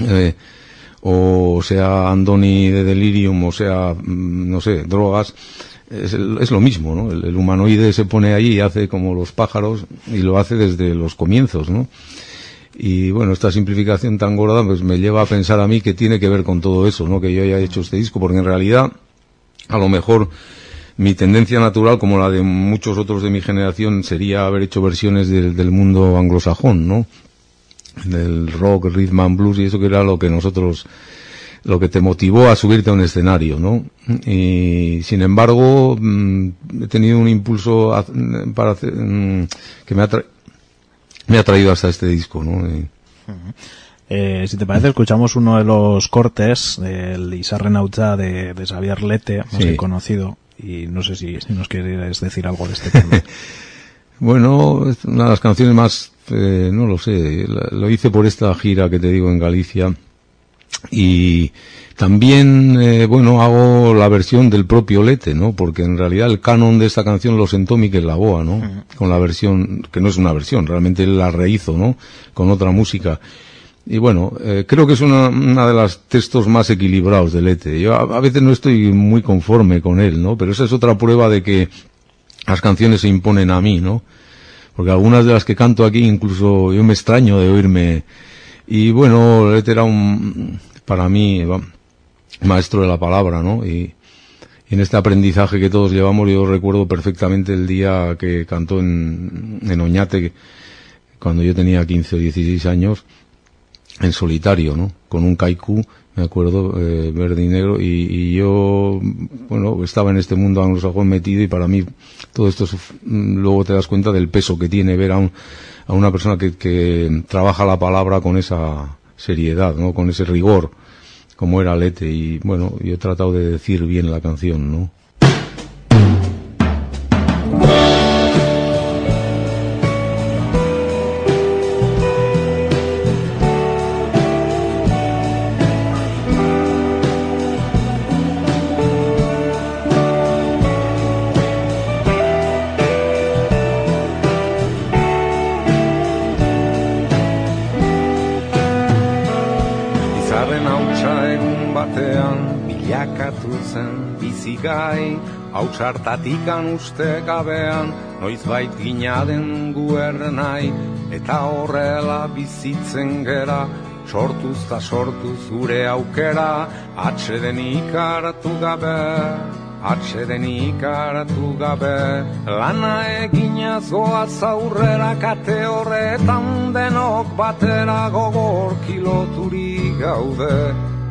eh, o sea Andoni de Delirium, o sea, mm, no sé, drogas, es, el- es lo mismo, ¿no? El, humanoide se pone ahí y hace como los pájaros, y lo hace desde los comienzos, ¿no? Y bueno, esta simplificación tan gorda pues me lleva a pensar a mí que tiene que ver con todo eso, ¿no? Que yo haya hecho este disco, porque en realidad, a lo mejor, mi tendencia natural, como la de muchos otros de mi generación, sería haber hecho versiones del, del mundo anglosajón, ¿no? Del rock, rhythm and blues y eso que era lo que nosotros, lo que te motivó a subirte a un escenario, ¿no? Y sin embargo, mm, he tenido un impulso a- para hacer, mm, que me ha, tra- me ha traído hasta este disco, ¿no? Y- Eh, si te parece, escuchamos uno de los cortes del Isar Renautza de, de Xavier Lete, más Sí. que conocido, y no sé si, si nos quieres decir algo de este tema. Bueno, es una de las canciones más, eh, no lo sé, la- lo hice por esta gira que te digo en Galicia y también, eh, bueno, hago la versión del propio Lete, ¿no? Porque en realidad el canon de esta canción lo sentó Miquel Laboa, ¿no? Con la versión, que no es una versión, realmente él la rehizo, ¿no? Con otra música. Y bueno, eh, creo que es una, de los textos más equilibrados de Lete. Yo a, veces no estoy muy conforme con él, ¿no? Pero esa es otra prueba de que las canciones se imponen a mí, ¿no? Porque algunas de las que canto aquí incluso yo me extraño de oírme. Y bueno, Lete era un, para mí, maestro de la palabra, ¿no? Y, y en este aprendizaje que todos llevamos, yo recuerdo perfectamente el día que cantó en, en Oñate, cuando yo tenía 15 o 16 años, en solitario, ¿no? Con un kaiku, me acuerdo, eh, verde y negro, y, y yo, bueno, estaba en este mundo anglosajón metido y para mí todo esto, es, mm, luego te das cuenta del peso que tiene ver a, un, a una persona que, que trabaja la palabra con esa seriedad, ¿no? Con ese rigor, como era Lete, y bueno, yo he tratado de decir bien la canción, ¿no? Hau txartatikan uste gabean, noiz bait ginaden guer nahi, eta horrela bizitzen gera, sortuz ta sortuz gure aukera, atxedenik hartu gabe. Atxedenik hartu gabe Lana eginaz goaz aurrera kate horretan denok batera gogor kiloturi gaude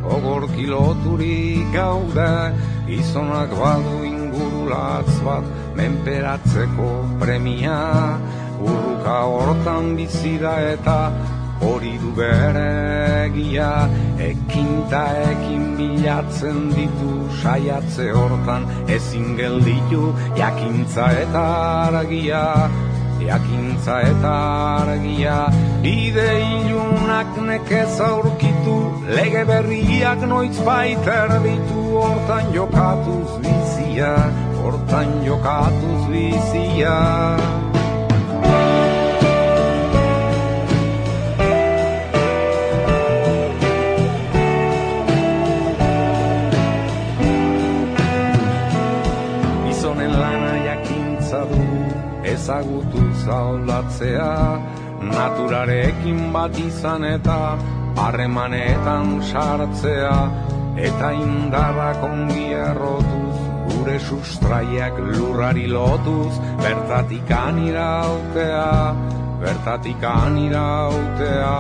Gogor kiloturi gaude Gizonak badu ingurulatz bat menperatzeko premia. Urruka hortan bizi da eta hori du bere egia. Ekin ta ekin bilatzen ditu saiatze hortan Ezin gelditu. Jakintza eta argia Jakintza eta argia. Bide ilunak nekez aurkitu Lege berriak noiz baiter ditu Hortan jokatuz bizia Hortan jokatuz bizia Gizonen lana jakintza du ezagutu zaulatzea Naturarekin bat izan eta harremanetan sartzea. Eta indarrak ongi errotuz gure sustraiak lurrari lotuz Bertatik anirautea, bertatik anirautea.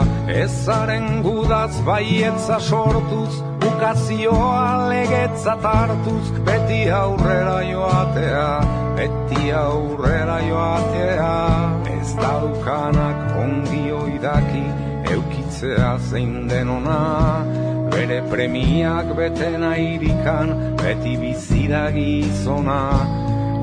Ezaren gudaz baietza sortuz Ukazioa legetza tartuz Beti aurrera joatea, beti aurrera joatea. Ez daukanak ongi oidaki eukitzea zein denona Bere premiak beten airikan, beti bizida gizona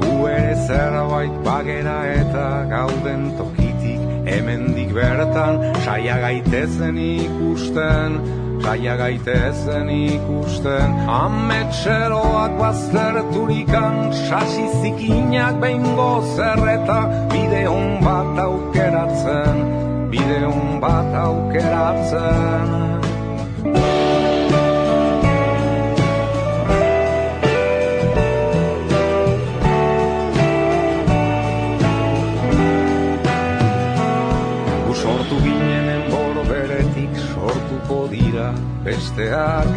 Gu ere zerbait bagera eta gauden tokitik Hemendik bertan saia gaitezen ikusten Saia gaitezen ikusten Ametxeroak bazterturikan Sasi zikinak behingo zerreta Bide hon bat aukeratzen Bide hon bat aukeratzen besteak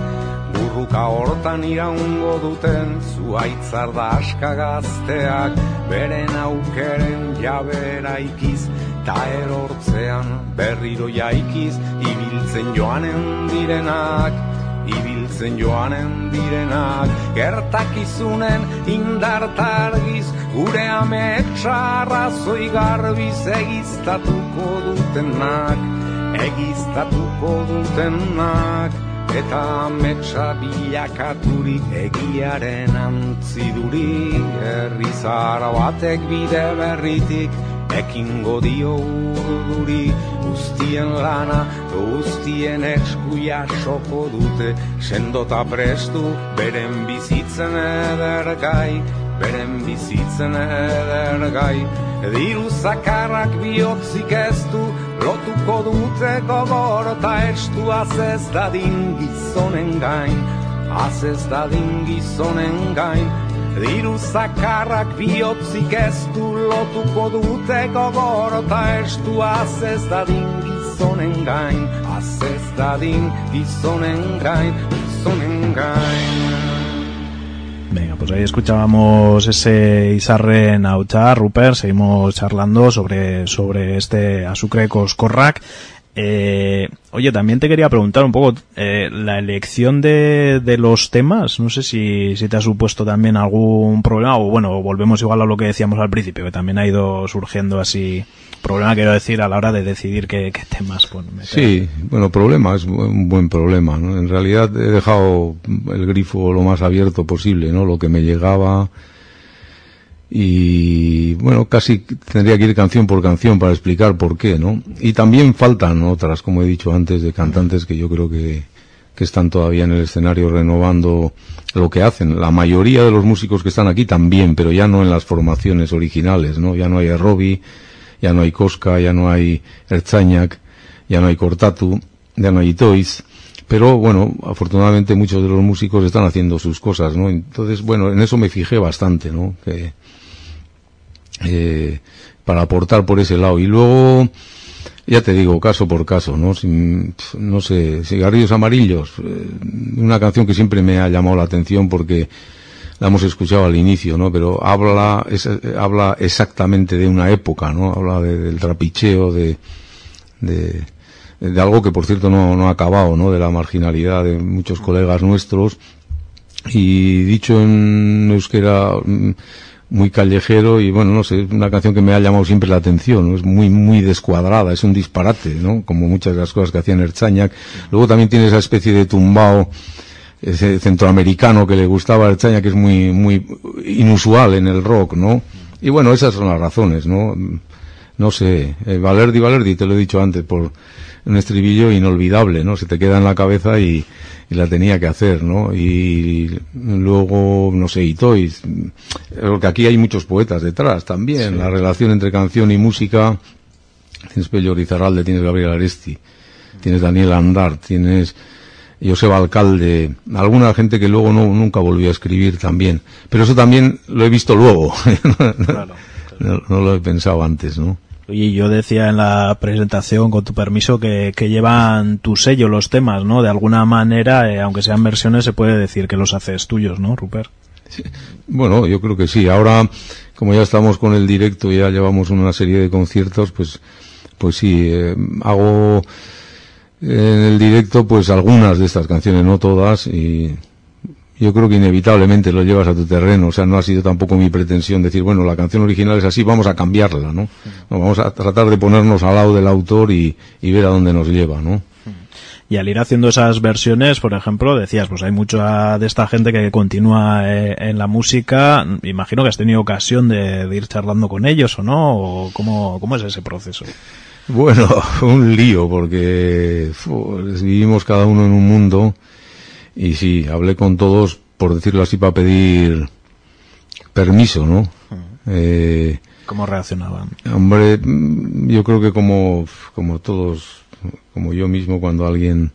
Burruka hortan iraungo duten zuaitzar da aska gazteak Beren aukeren jabera ikiz ta erortzean berriro jaikiz Ibiltzen joanen direnak ibiltzen joanen direnak. Gertakizunen indartargiz gure ametsa arrazoi garbiz egiztatuko dutenak egiztatuko dutenak eta ametsa bilakaturik egiaren antzidurik herri zahara batek bide berritik ekingo dio urduri guztien lana guztien esku jasoko dute. Sendota prestu beren bizitzen edergai beren bizitzen edergai diru zakarrak bihotzik ez du Lotuko duteko gorta estua ez dadin gizonen gain. Az ez dadin gizonen gain. Diru zakarrak bihotzik ez du lotuko duteko gorta estua ez dadin gizonen gain. Az ez dadin gizonen gain, gizonen gain. Venga, pues ahí escuchábamos ese Isarren Auchar, Rupert, seguimos charlando sobre, sobre este Azucre Coscorrac. Eh, oye, también te quería preguntar un poco eh, la elección de, de los temas. No sé si, si te ha supuesto también algún problema o bueno, volvemos igual a lo que decíamos al principio, que también ha ido surgiendo así problema, quiero decir, a la hora de decidir qué, qué temas pues, meter. Sí, bueno, problema es un buen problema, ¿no? En realidad he dejado el grifo lo más abierto posible, ¿no? Lo que me llegaba y bueno, casi tendría que ir canción por canción para explicar por qué, ¿no? Y también faltan otras, como he dicho antes, de cantantes que yo creo que, que están todavía en el escenario renovando lo que hacen. La mayoría de los músicos que están aquí también, pero ya no en las formaciones originales, ¿no? Ya no hay Robbie, ya no hay Koska, ya no hay Erzañak, ya no hay Cortatu, ya no hay Toys, pero bueno, afortunadamente muchos de los músicos están haciendo sus cosas, ¿no? Entonces, bueno, en eso me fijé bastante, ¿no? Que, eh, para aportar por ese lado. Y luego, ya te digo, caso por caso, ¿no? No sé, Cigarrillos Amarillos, eh, una canción que siempre me ha llamado la atención porque la hemos escuchado al inicio, ¿no? Pero habla, es- habla exactamente de una época, ¿no? Habla de- del trapicheo, de, de, de algo que por cierto no, no ha acabado, ¿no? De la marginalidad de muchos colegas nuestros. Y dicho en euskera, mm, muy callejero y bueno, no sé, es una canción que me ha llamado siempre la atención, ¿no? es muy, muy descuadrada, es un disparate, ¿no? Como muchas de las cosas que hacían Erchañac. Luego también tiene esa especie de tumbao ese centroamericano que le gustaba a Erchañac, que es muy, muy inusual en el rock, ¿no? Y bueno, esas son las razones, ¿no? No sé, eh, Valerdi, Valerdi, te lo he dicho antes, por un estribillo inolvidable, ¿no? Se te queda en la cabeza y, y la tenía que hacer, ¿no? Y luego, no sé, Itois, porque aquí hay muchos poetas detrás también, la relación entre canción y música, tienes Pello Rizarralde, tienes Gabriel Aresti, tienes Daniel Andar, tienes Joseba Alcalde, alguna gente que luego no, nunca volvió a escribir también, pero eso también lo he visto luego, no, no lo he pensado antes, ¿no? Y yo decía en la presentación, con tu permiso, que, que llevan tu sello los temas, ¿no? De alguna manera, eh, aunque sean versiones, se puede decir que los haces tuyos, ¿no, Rupert? Bueno, yo creo que sí. Ahora, como ya estamos con el directo, ya llevamos una serie de conciertos, pues, pues sí, eh, hago en el directo, pues algunas de estas canciones, no todas, y yo creo que inevitablemente lo llevas a tu terreno. O sea, no ha sido tampoco mi pretensión decir, bueno, la canción original es así, vamos a cambiarla, ¿no? Vamos a tratar de ponernos al lado del autor y, ver a dónde nos lleva, ¿no? Y al ir haciendo esas versiones, por ejemplo, decías, pues hay mucha de esta gente que continúa eh, en la música. Imagino que has tenido ocasión de, de ir charlando con ellos o no, o cómo, cómo es ese proceso. Bueno, un lío, porque vivimos cada uno en un mundo y sí, hablé con todos, por decirlo así, para pedir permiso, ¿no? Eh, ¿Cómo reaccionaban? hombre, yo creo que como, como todos, como yo mismo, cuando alguien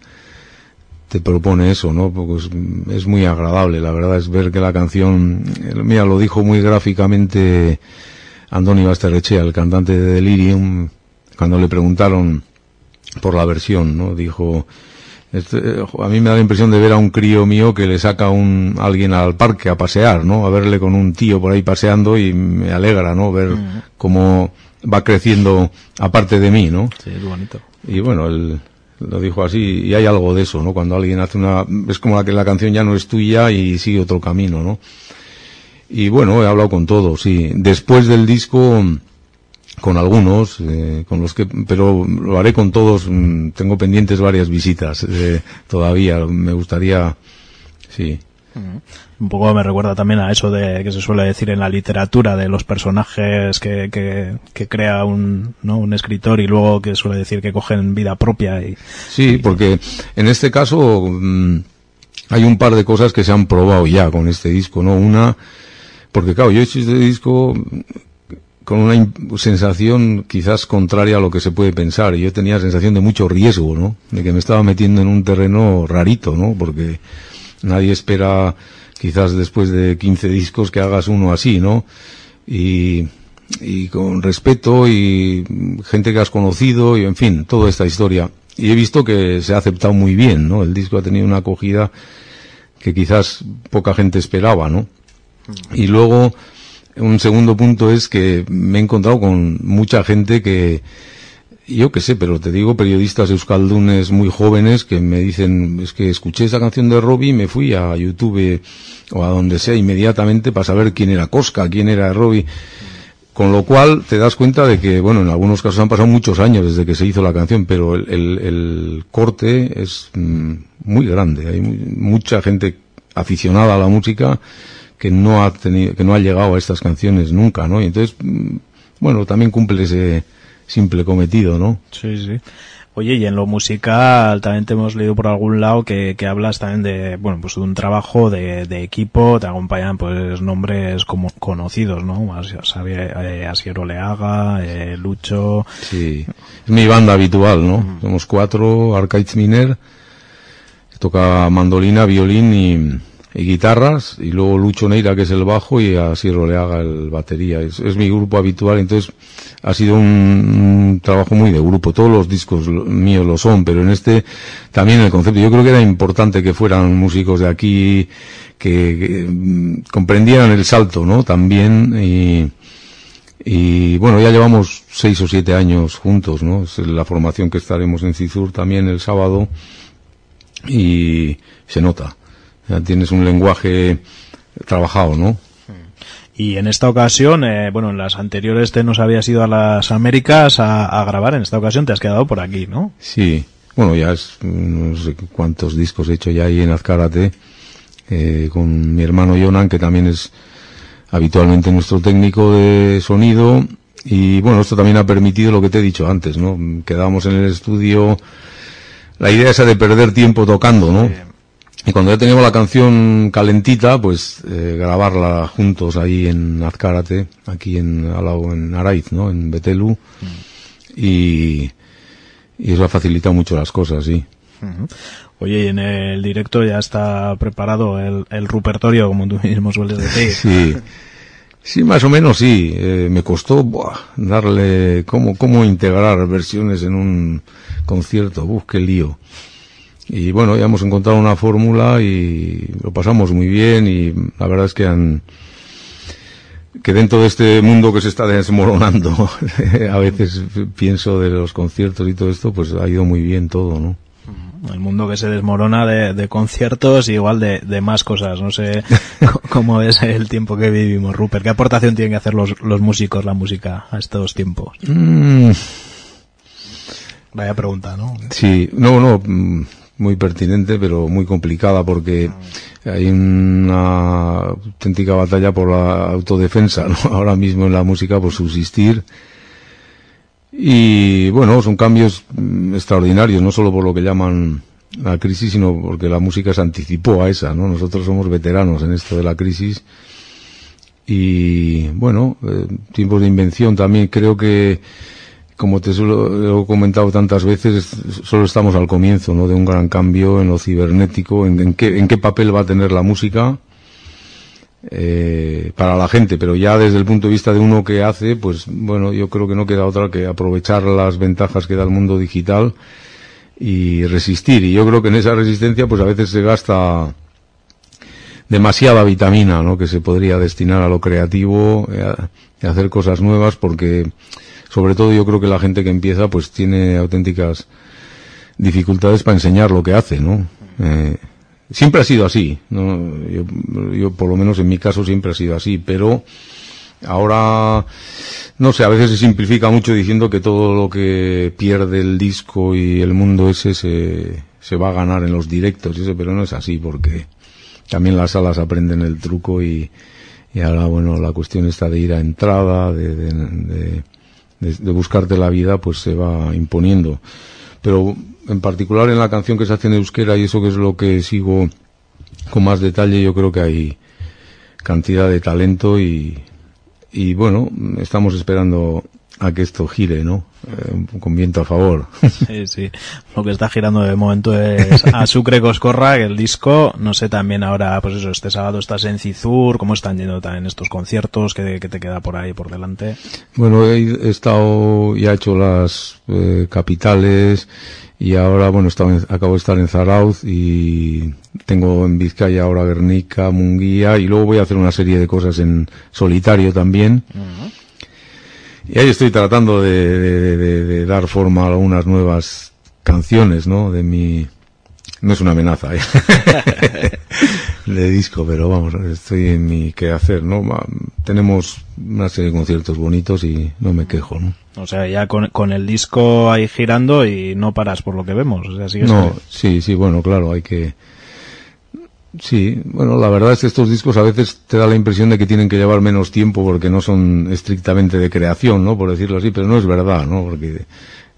te propone eso, ¿no? Porque es, es muy agradable, la verdad es ver que la canción, eh, mira, lo dijo muy gráficamente Andoni Basterrechea, el cantante de Delirium, cuando le preguntaron por la versión, ¿no? Dijo, este, eh, a mí me da la impresión de ver a un crío mío que le saca un alguien al parque a pasear, ¿no? A verle con un tío por ahí paseando y me alegra, ¿no? Ver cómo va creciendo aparte de mí, ¿no? Sí, es bonito. Y bueno, él lo dijo así y hay algo de eso, ¿no? Cuando alguien hace una es como la que la canción ya no es tuya y sigue otro camino, ¿no? Y bueno, he hablado con todos, sí. Después del disco con algunos, eh, con los que, pero lo haré con todos. mm, Tengo pendientes varias visitas eh, todavía. Me gustaría, sí. Un poco me recuerda también a eso de que se suele decir en la literatura de los personajes que, que, que crea un, ¿no? un escritor y luego que suele decir que cogen vida propia y Sí, porque en este caso mm, hay un par de cosas que se han probado ya con este disco, ¿no? Una, porque claro, yo he hecho este disco con una sensación quizás contraria a lo que se puede pensar. Y yo tenía sensación de mucho riesgo, ¿no? De que me estaba metiendo en un terreno rarito, ¿no? Porque nadie espera, quizás después de 15 discos, que hagas uno así, ¿no? Y, y con respeto y gente que has conocido y en fin, toda esta historia. Y he visto que se ha aceptado muy bien, ¿no? El disco ha tenido una acogida que quizás poca gente esperaba, ¿no? Y luego, un segundo punto es que me he encontrado con mucha gente que, yo qué sé, pero te digo, periodistas euskaldunes muy jóvenes que me dicen, es que escuché esa canción de Robbie y me fui a YouTube o a donde sea inmediatamente para saber quién era Cosca, quién era Robbie. Con lo cual te das cuenta de que, bueno, en algunos casos han pasado muchos años desde que se hizo la canción, pero el, el- el corte es mm, muy grande. Hay mucha gente aficionada a la música que no ha tenido, que no ha llegado a estas canciones nunca, ¿no? Y entonces, mm, bueno, también cumple ese simple cometido, ¿no? Sí, sí. Oye, y en lo musical también te hemos leído por algún lado que, que hablas también de, bueno, pues de un trabajo de, de equipo, te acompañan pues nombres como conocidos, ¿no? Eh, Asier Oleaga, eh, Lucho, Sí, es mi banda habitual, ¿no? Somos cuatro, Arcaiz Miner, que toca mandolina, violín y, y guitarras, y luego Lucho Neira, que es el bajo, y a Sierro le haga el batería. Es, es mi grupo habitual, entonces ha sido un, trabajo muy de grupo. Todos los discos míos lo son, pero en este también el concepto. Yo creo que era importante que fueran músicos de aquí que, que, mm, comprendieran el salto, ¿no? También y, y bueno, ya llevamos seis o siete años juntos, ¿no? Es la formación que estaremos en Cizur también el sábado y se nota. Ya tienes un lenguaje trabajado, ¿no? Y en esta ocasión, eh, bueno, en las anteriores te nos habías ido a las Américas a, a grabar, en esta ocasión te has quedado por aquí, ¿no? Sí, bueno, ya es, no sé cuántos discos he hecho ya ahí en Azcárate, eh, con mi hermano Jonan, que también es habitualmente nuestro técnico de sonido, y bueno, esto también ha permitido lo que te he dicho antes, ¿no? Quedábamos en el estudio, la idea esa de perder tiempo tocando, ¿no? Y cuando ya teníamos la canción calentita, pues eh, grabarla juntos ahí en Azcárate, aquí en, al lado, en Araiz, ¿no? En Betelu. Y, y eso ha facilitado mucho las cosas, sí. Oye, y en el directo ya está preparado el, el repertorio, como tú mismo sueles decir. Sí, sí, más o menos sí. Eh, me costó buah, darle cómo, cómo integrar versiones en un concierto. Uf, qué lío. Y bueno, ya hemos encontrado una fórmula y lo pasamos muy bien y la verdad es que han que dentro de este mundo que se está desmoronando, a veces pienso de los conciertos y todo esto, pues ha ido muy bien todo, ¿no? El mundo que se desmorona de, de conciertos y igual de, de más cosas. No sé cómo es el tiempo que vivimos, Rupert. ¿Qué aportación tienen que hacer los, los músicos, la música, a estos tiempos? Mm, Vaya pregunta, ¿no? Sí, no, no, mm, muy pertinente, pero muy complicada porque hay una auténtica batalla por la autodefensa, ¿no? Ahora mismo en la música por subsistir. Y bueno, son cambios mm, extraordinarios, no solo por lo que llaman la crisis, sino porque la música se anticipó a esa, ¿no? Nosotros somos veteranos en esto de la crisis. Y bueno, eh, tiempos de invención también creo que como te suelo, lo he comentado tantas veces, es- solo estamos al comienzo, ¿no? De un gran cambio en lo cibernético, en, qué, en qué papel va a tener la música eh, para la gente, pero ya desde el punto de vista de uno que hace, pues bueno, yo creo que no queda otra que aprovechar las ventajas que da el mundo digital y resistir. Y yo creo que en esa resistencia, pues a veces se gasta demasiada vitamina, ¿no? Que se podría destinar a lo creativo, eh, a hacer cosas nuevas, porque sobre todo yo creo que la gente que empieza, pues tiene auténticas dificultades para enseñar lo que hace, ¿no? Eh, siempre ha sido así, ¿no? Yo, yo, por lo menos en mi caso siempre ha sido así, pero ahora, no sé, a veces se simplifica mucho diciendo que todo lo que pierde el disco y el mundo ese se, se va a ganar en los directos y eso, pero no es así porque también las salas aprenden el truco y, y ahora, bueno, la cuestión está de ir a entrada, de, de, de, de- buscarte la vida, pues se va imponiendo. Pero en particular en la canción que se hace en euskera y eso que es lo que sigo con más detalle, yo creo que hay cantidad de talento y, y bueno, estamos esperando a que esto gire, ¿no? Eh, con viento a favor. Sí, sí. Lo que está girando de momento es a Sucre Coscorra, el disco, no sé también ahora, pues eso, este sábado estás en Cizur, ¿cómo están yendo también estos conciertos? ¿Qué, qué te queda por ahí, por delante? Bueno, he, estado, ya he hecho las eh, capitales y ahora, bueno, en- acabo de estar en Zarauz y tengo en Vizcaya ahora Guernica, Munguía y luego voy a hacer una serie de cosas en solitario también. Y ahí estoy tratando de, de- de- de dar forma a algunas nuevas canciones, ¿no? De mi... No es una amenaza, ¿eh? de disco, pero vamos, estoy en mi quehacer, ¿no? Tenemos una serie de conciertos bonitos y no me quejo, ¿no? O sea, ya con, con el disco ahí girando y no paras por lo que vemos. O sea, No, sí, sí, bueno, claro, hay que... Sí, bueno, la verdad es que estos discos a veces te da la impresión de que tienen que llevar menos tiempo porque no son estrictamente de creación, ¿no? Por decirlo así, pero no es verdad, ¿no? Porque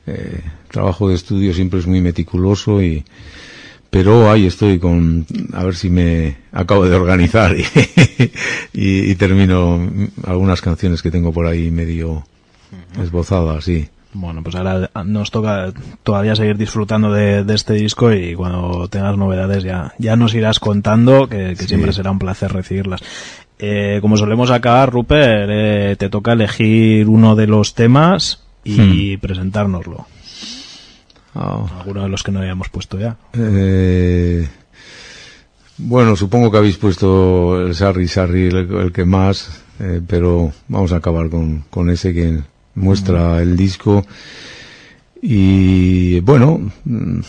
eh, el trabajo de estudio siempre es muy meticuloso y... Pero ahí estoy con... A ver si me acabo de organizar y, y, y termino algunas canciones que tengo por ahí medio esbozadas, sí. Bueno, pues ahora nos toca todavía seguir disfrutando de, de este disco y cuando tengas novedades ya, ya nos irás contando, que, que Sí. siempre será un placer recibirlas. Eh, como solemos acabar, Rupert, eh, te toca elegir uno de los temas y presentárnoslo. Ah, Alguno de los que no habíamos puesto ya. eh, bueno, supongo que habéis puesto el Sarri Sarri el, el que más, eh, pero vamos a acabar con, con ese que muestra el disco. Y bueno, mm,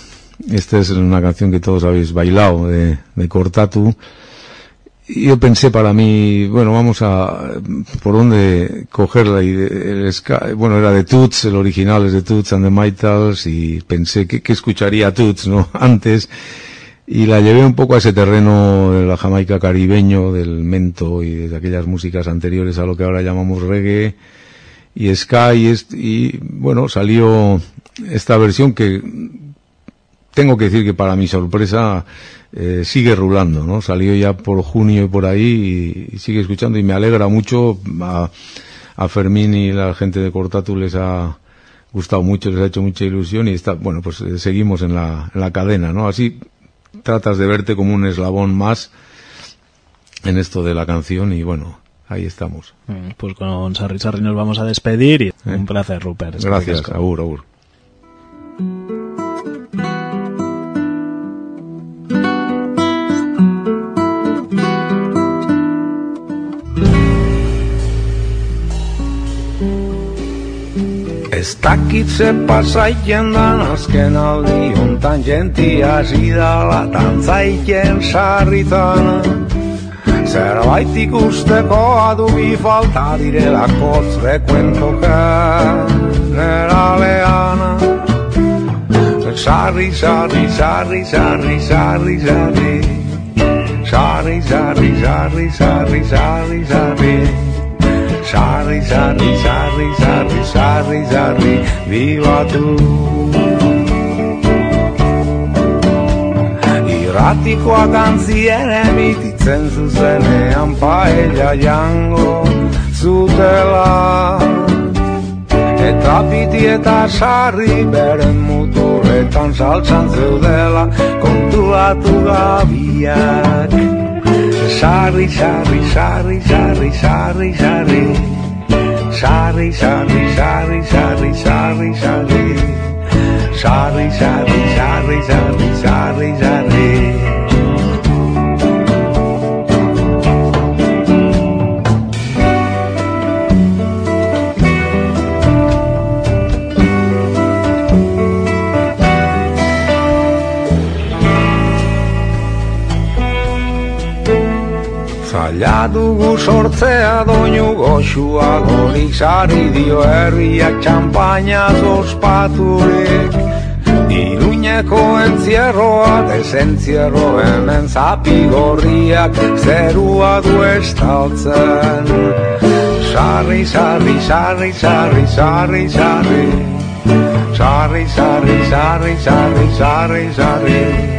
esta es una canción que todos habéis bailado de, de Cortatu. Y Yo pensé para mí, bueno, vamos a, por dónde cogerla y el ska- bueno, era de Toots, el original es de Toots and the Maytals y pensé que, que escucharía Toots, ¿no? Antes y la llevé un poco a ese terreno de la Jamaica caribeño, del mento y de aquellas músicas anteriores a lo que ahora llamamos reggae y ska y, bueno, salió esta versión que tengo que decir que para mi sorpresa eh, sigue rulando, ¿no? Salió ya por junio y por ahí y, y sigue escuchando y me alegra mucho a, a Fermín y la gente de Cortatu les ha gustado mucho, les ha hecho mucha ilusión y está, bueno, pues eh, seguimos en la, en la cadena, ¿no? Así tratas de verte como un eslabón más en esto de la canción y bueno, ahí estamos. Pues con Sarri Sarri nos vamos a despedir y un placer, Rupert. Eh. Gracias, agur, agur. Ez dakit ze pasaiten dan azken aldi hontan jenti hasi dala tantzaiken sarritan Zerbait ikusteko adubi falta direlako frekuentoka neralean. Sarri, sarri, sarri, sarri, sarri, sarri. Sarri, sarri, sarri, sarri, sarri, sarri. Sarri, sarri, sarri, sarri, sarri, sarri, viva tu. Irratikoa kantzien emititzen zuzenean paella jango zutela. Eta piti eta sarri beren muturretan saltzan zeudela kontuatu gabiak. Sarri, sarri, sarri, sarri, sarri, sarri Sarri, sarri, sarri, sarri, sarri, sarri Sarri, sarri, sarri, sarri, sarri, sarri Zaila dugu sortzea doinu goxua gorik sari dio herriak txampainaz ospaturik Iruñeko entzierroa desentzierro hemen zapi gorriak zerua du estaltzen. Sarri, sarri, sarri, sarri, sarri, sarri Sarri, sarri, sarri, sarri, sarri, sarri Sarri,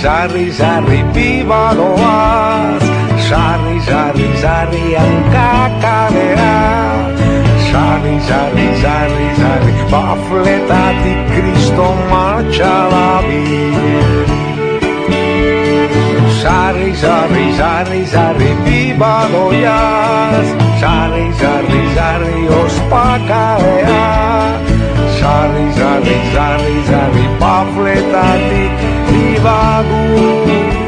Sarri, sarri, sarri, piba doaz Sarri, sarri, sarri, hankakadera Sarri, sarri, sarri, sarri, bafletatik kristo martxa dabil Sarri, sarri, sarri, sarri, piba doaz Sarri, sarri, sarri, ospakadea Sarri, sarri, sarri, sarri, pafletatik vago.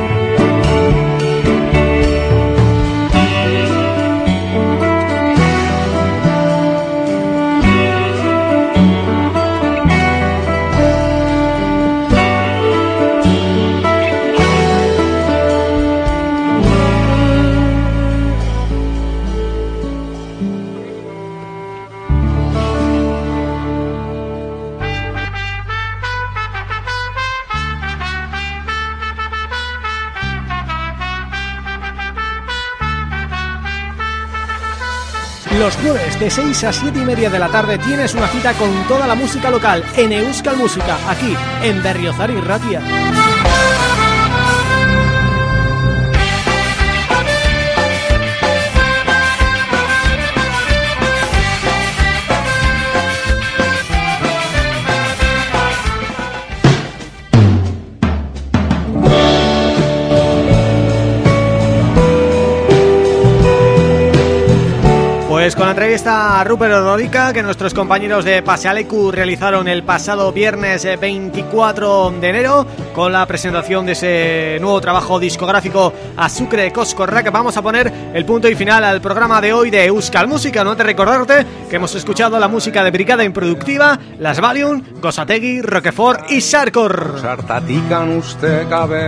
De 6 a 7 y media de la tarde tienes una cita con toda la música local en Euskal Música, aquí en Berriozar y Ratia. Pues con la entrevista a Rupert Ordorica que nuestros compañeros de Pasealecu realizaron el pasado viernes eh, 24 de enero con la presentación de ese nuevo trabajo discográfico Azucre Coscorraca vamos a poner el punto y final al programa de hoy de Euskal Música, no te recordarte que hemos escuchado la música de Brigada Improductiva, Las Valium, Gosategui, Roquefort y Sarkor.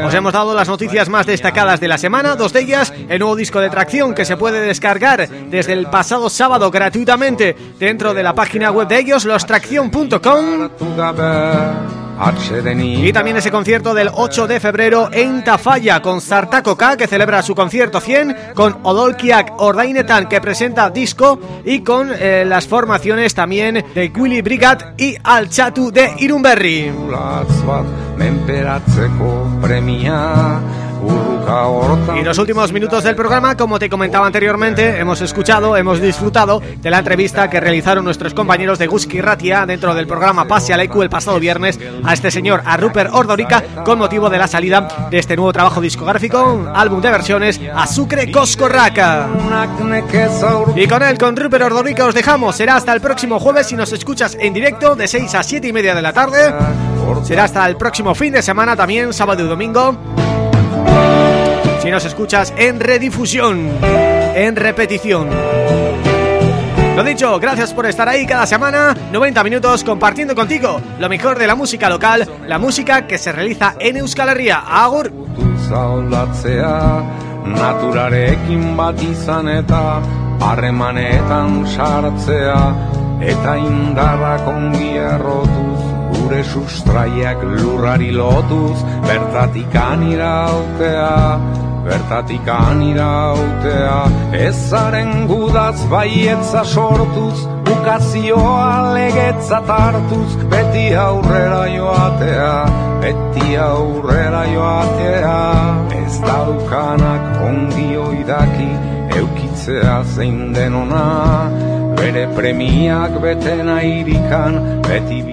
Os hemos dado las noticias más destacadas de la semana, dos de ellas, el nuevo disco de tracción que se puede descargar desde el pasado sábado gratuitamente dentro de la página web de ellos, lostracción.com y también ese concierto del 8 de febrero en Tafalla con Zartakoka que celebra su concierto 100 con Odolkiak Ordainetan que presenta disco y con eh, las formaciones también de Willy Brigad y Alchatu de Irunberri. Y los últimos minutos del programa, como te comentaba anteriormente, hemos escuchado, hemos disfrutado de la entrevista que realizaron nuestros compañeros de Guski Ratia dentro del programa Pase al EQ el pasado viernes a este señor, a Rupert Ordorica, con motivo de la salida de este nuevo trabajo discográfico, álbum de versiones, Azucre Coscorraca. nekez aurten Y con él, con Rupert Ordorica, os dejamos. Será hasta el próximo jueves si nos escuchas en directo de 6 a 7 y media de la tarde. Será hasta el próximo fin de semana también, sábado y domingo. Si nos escuchas en redifusión, en repetición. Lo dicho, gracias por estar ahí cada semana, 90 minutos compartiendo contigo lo mejor de la música local, la música que se realiza en Euskal Herria. Agur. Bertatik anirautea ezaren gudaz baietza sortuz ukazioa legetzat hartuz beti aurrera joatea beti aurrera joatea. Ez daukanak ongi oidaki eukitzea zein denona bere premiak bete nairikan beti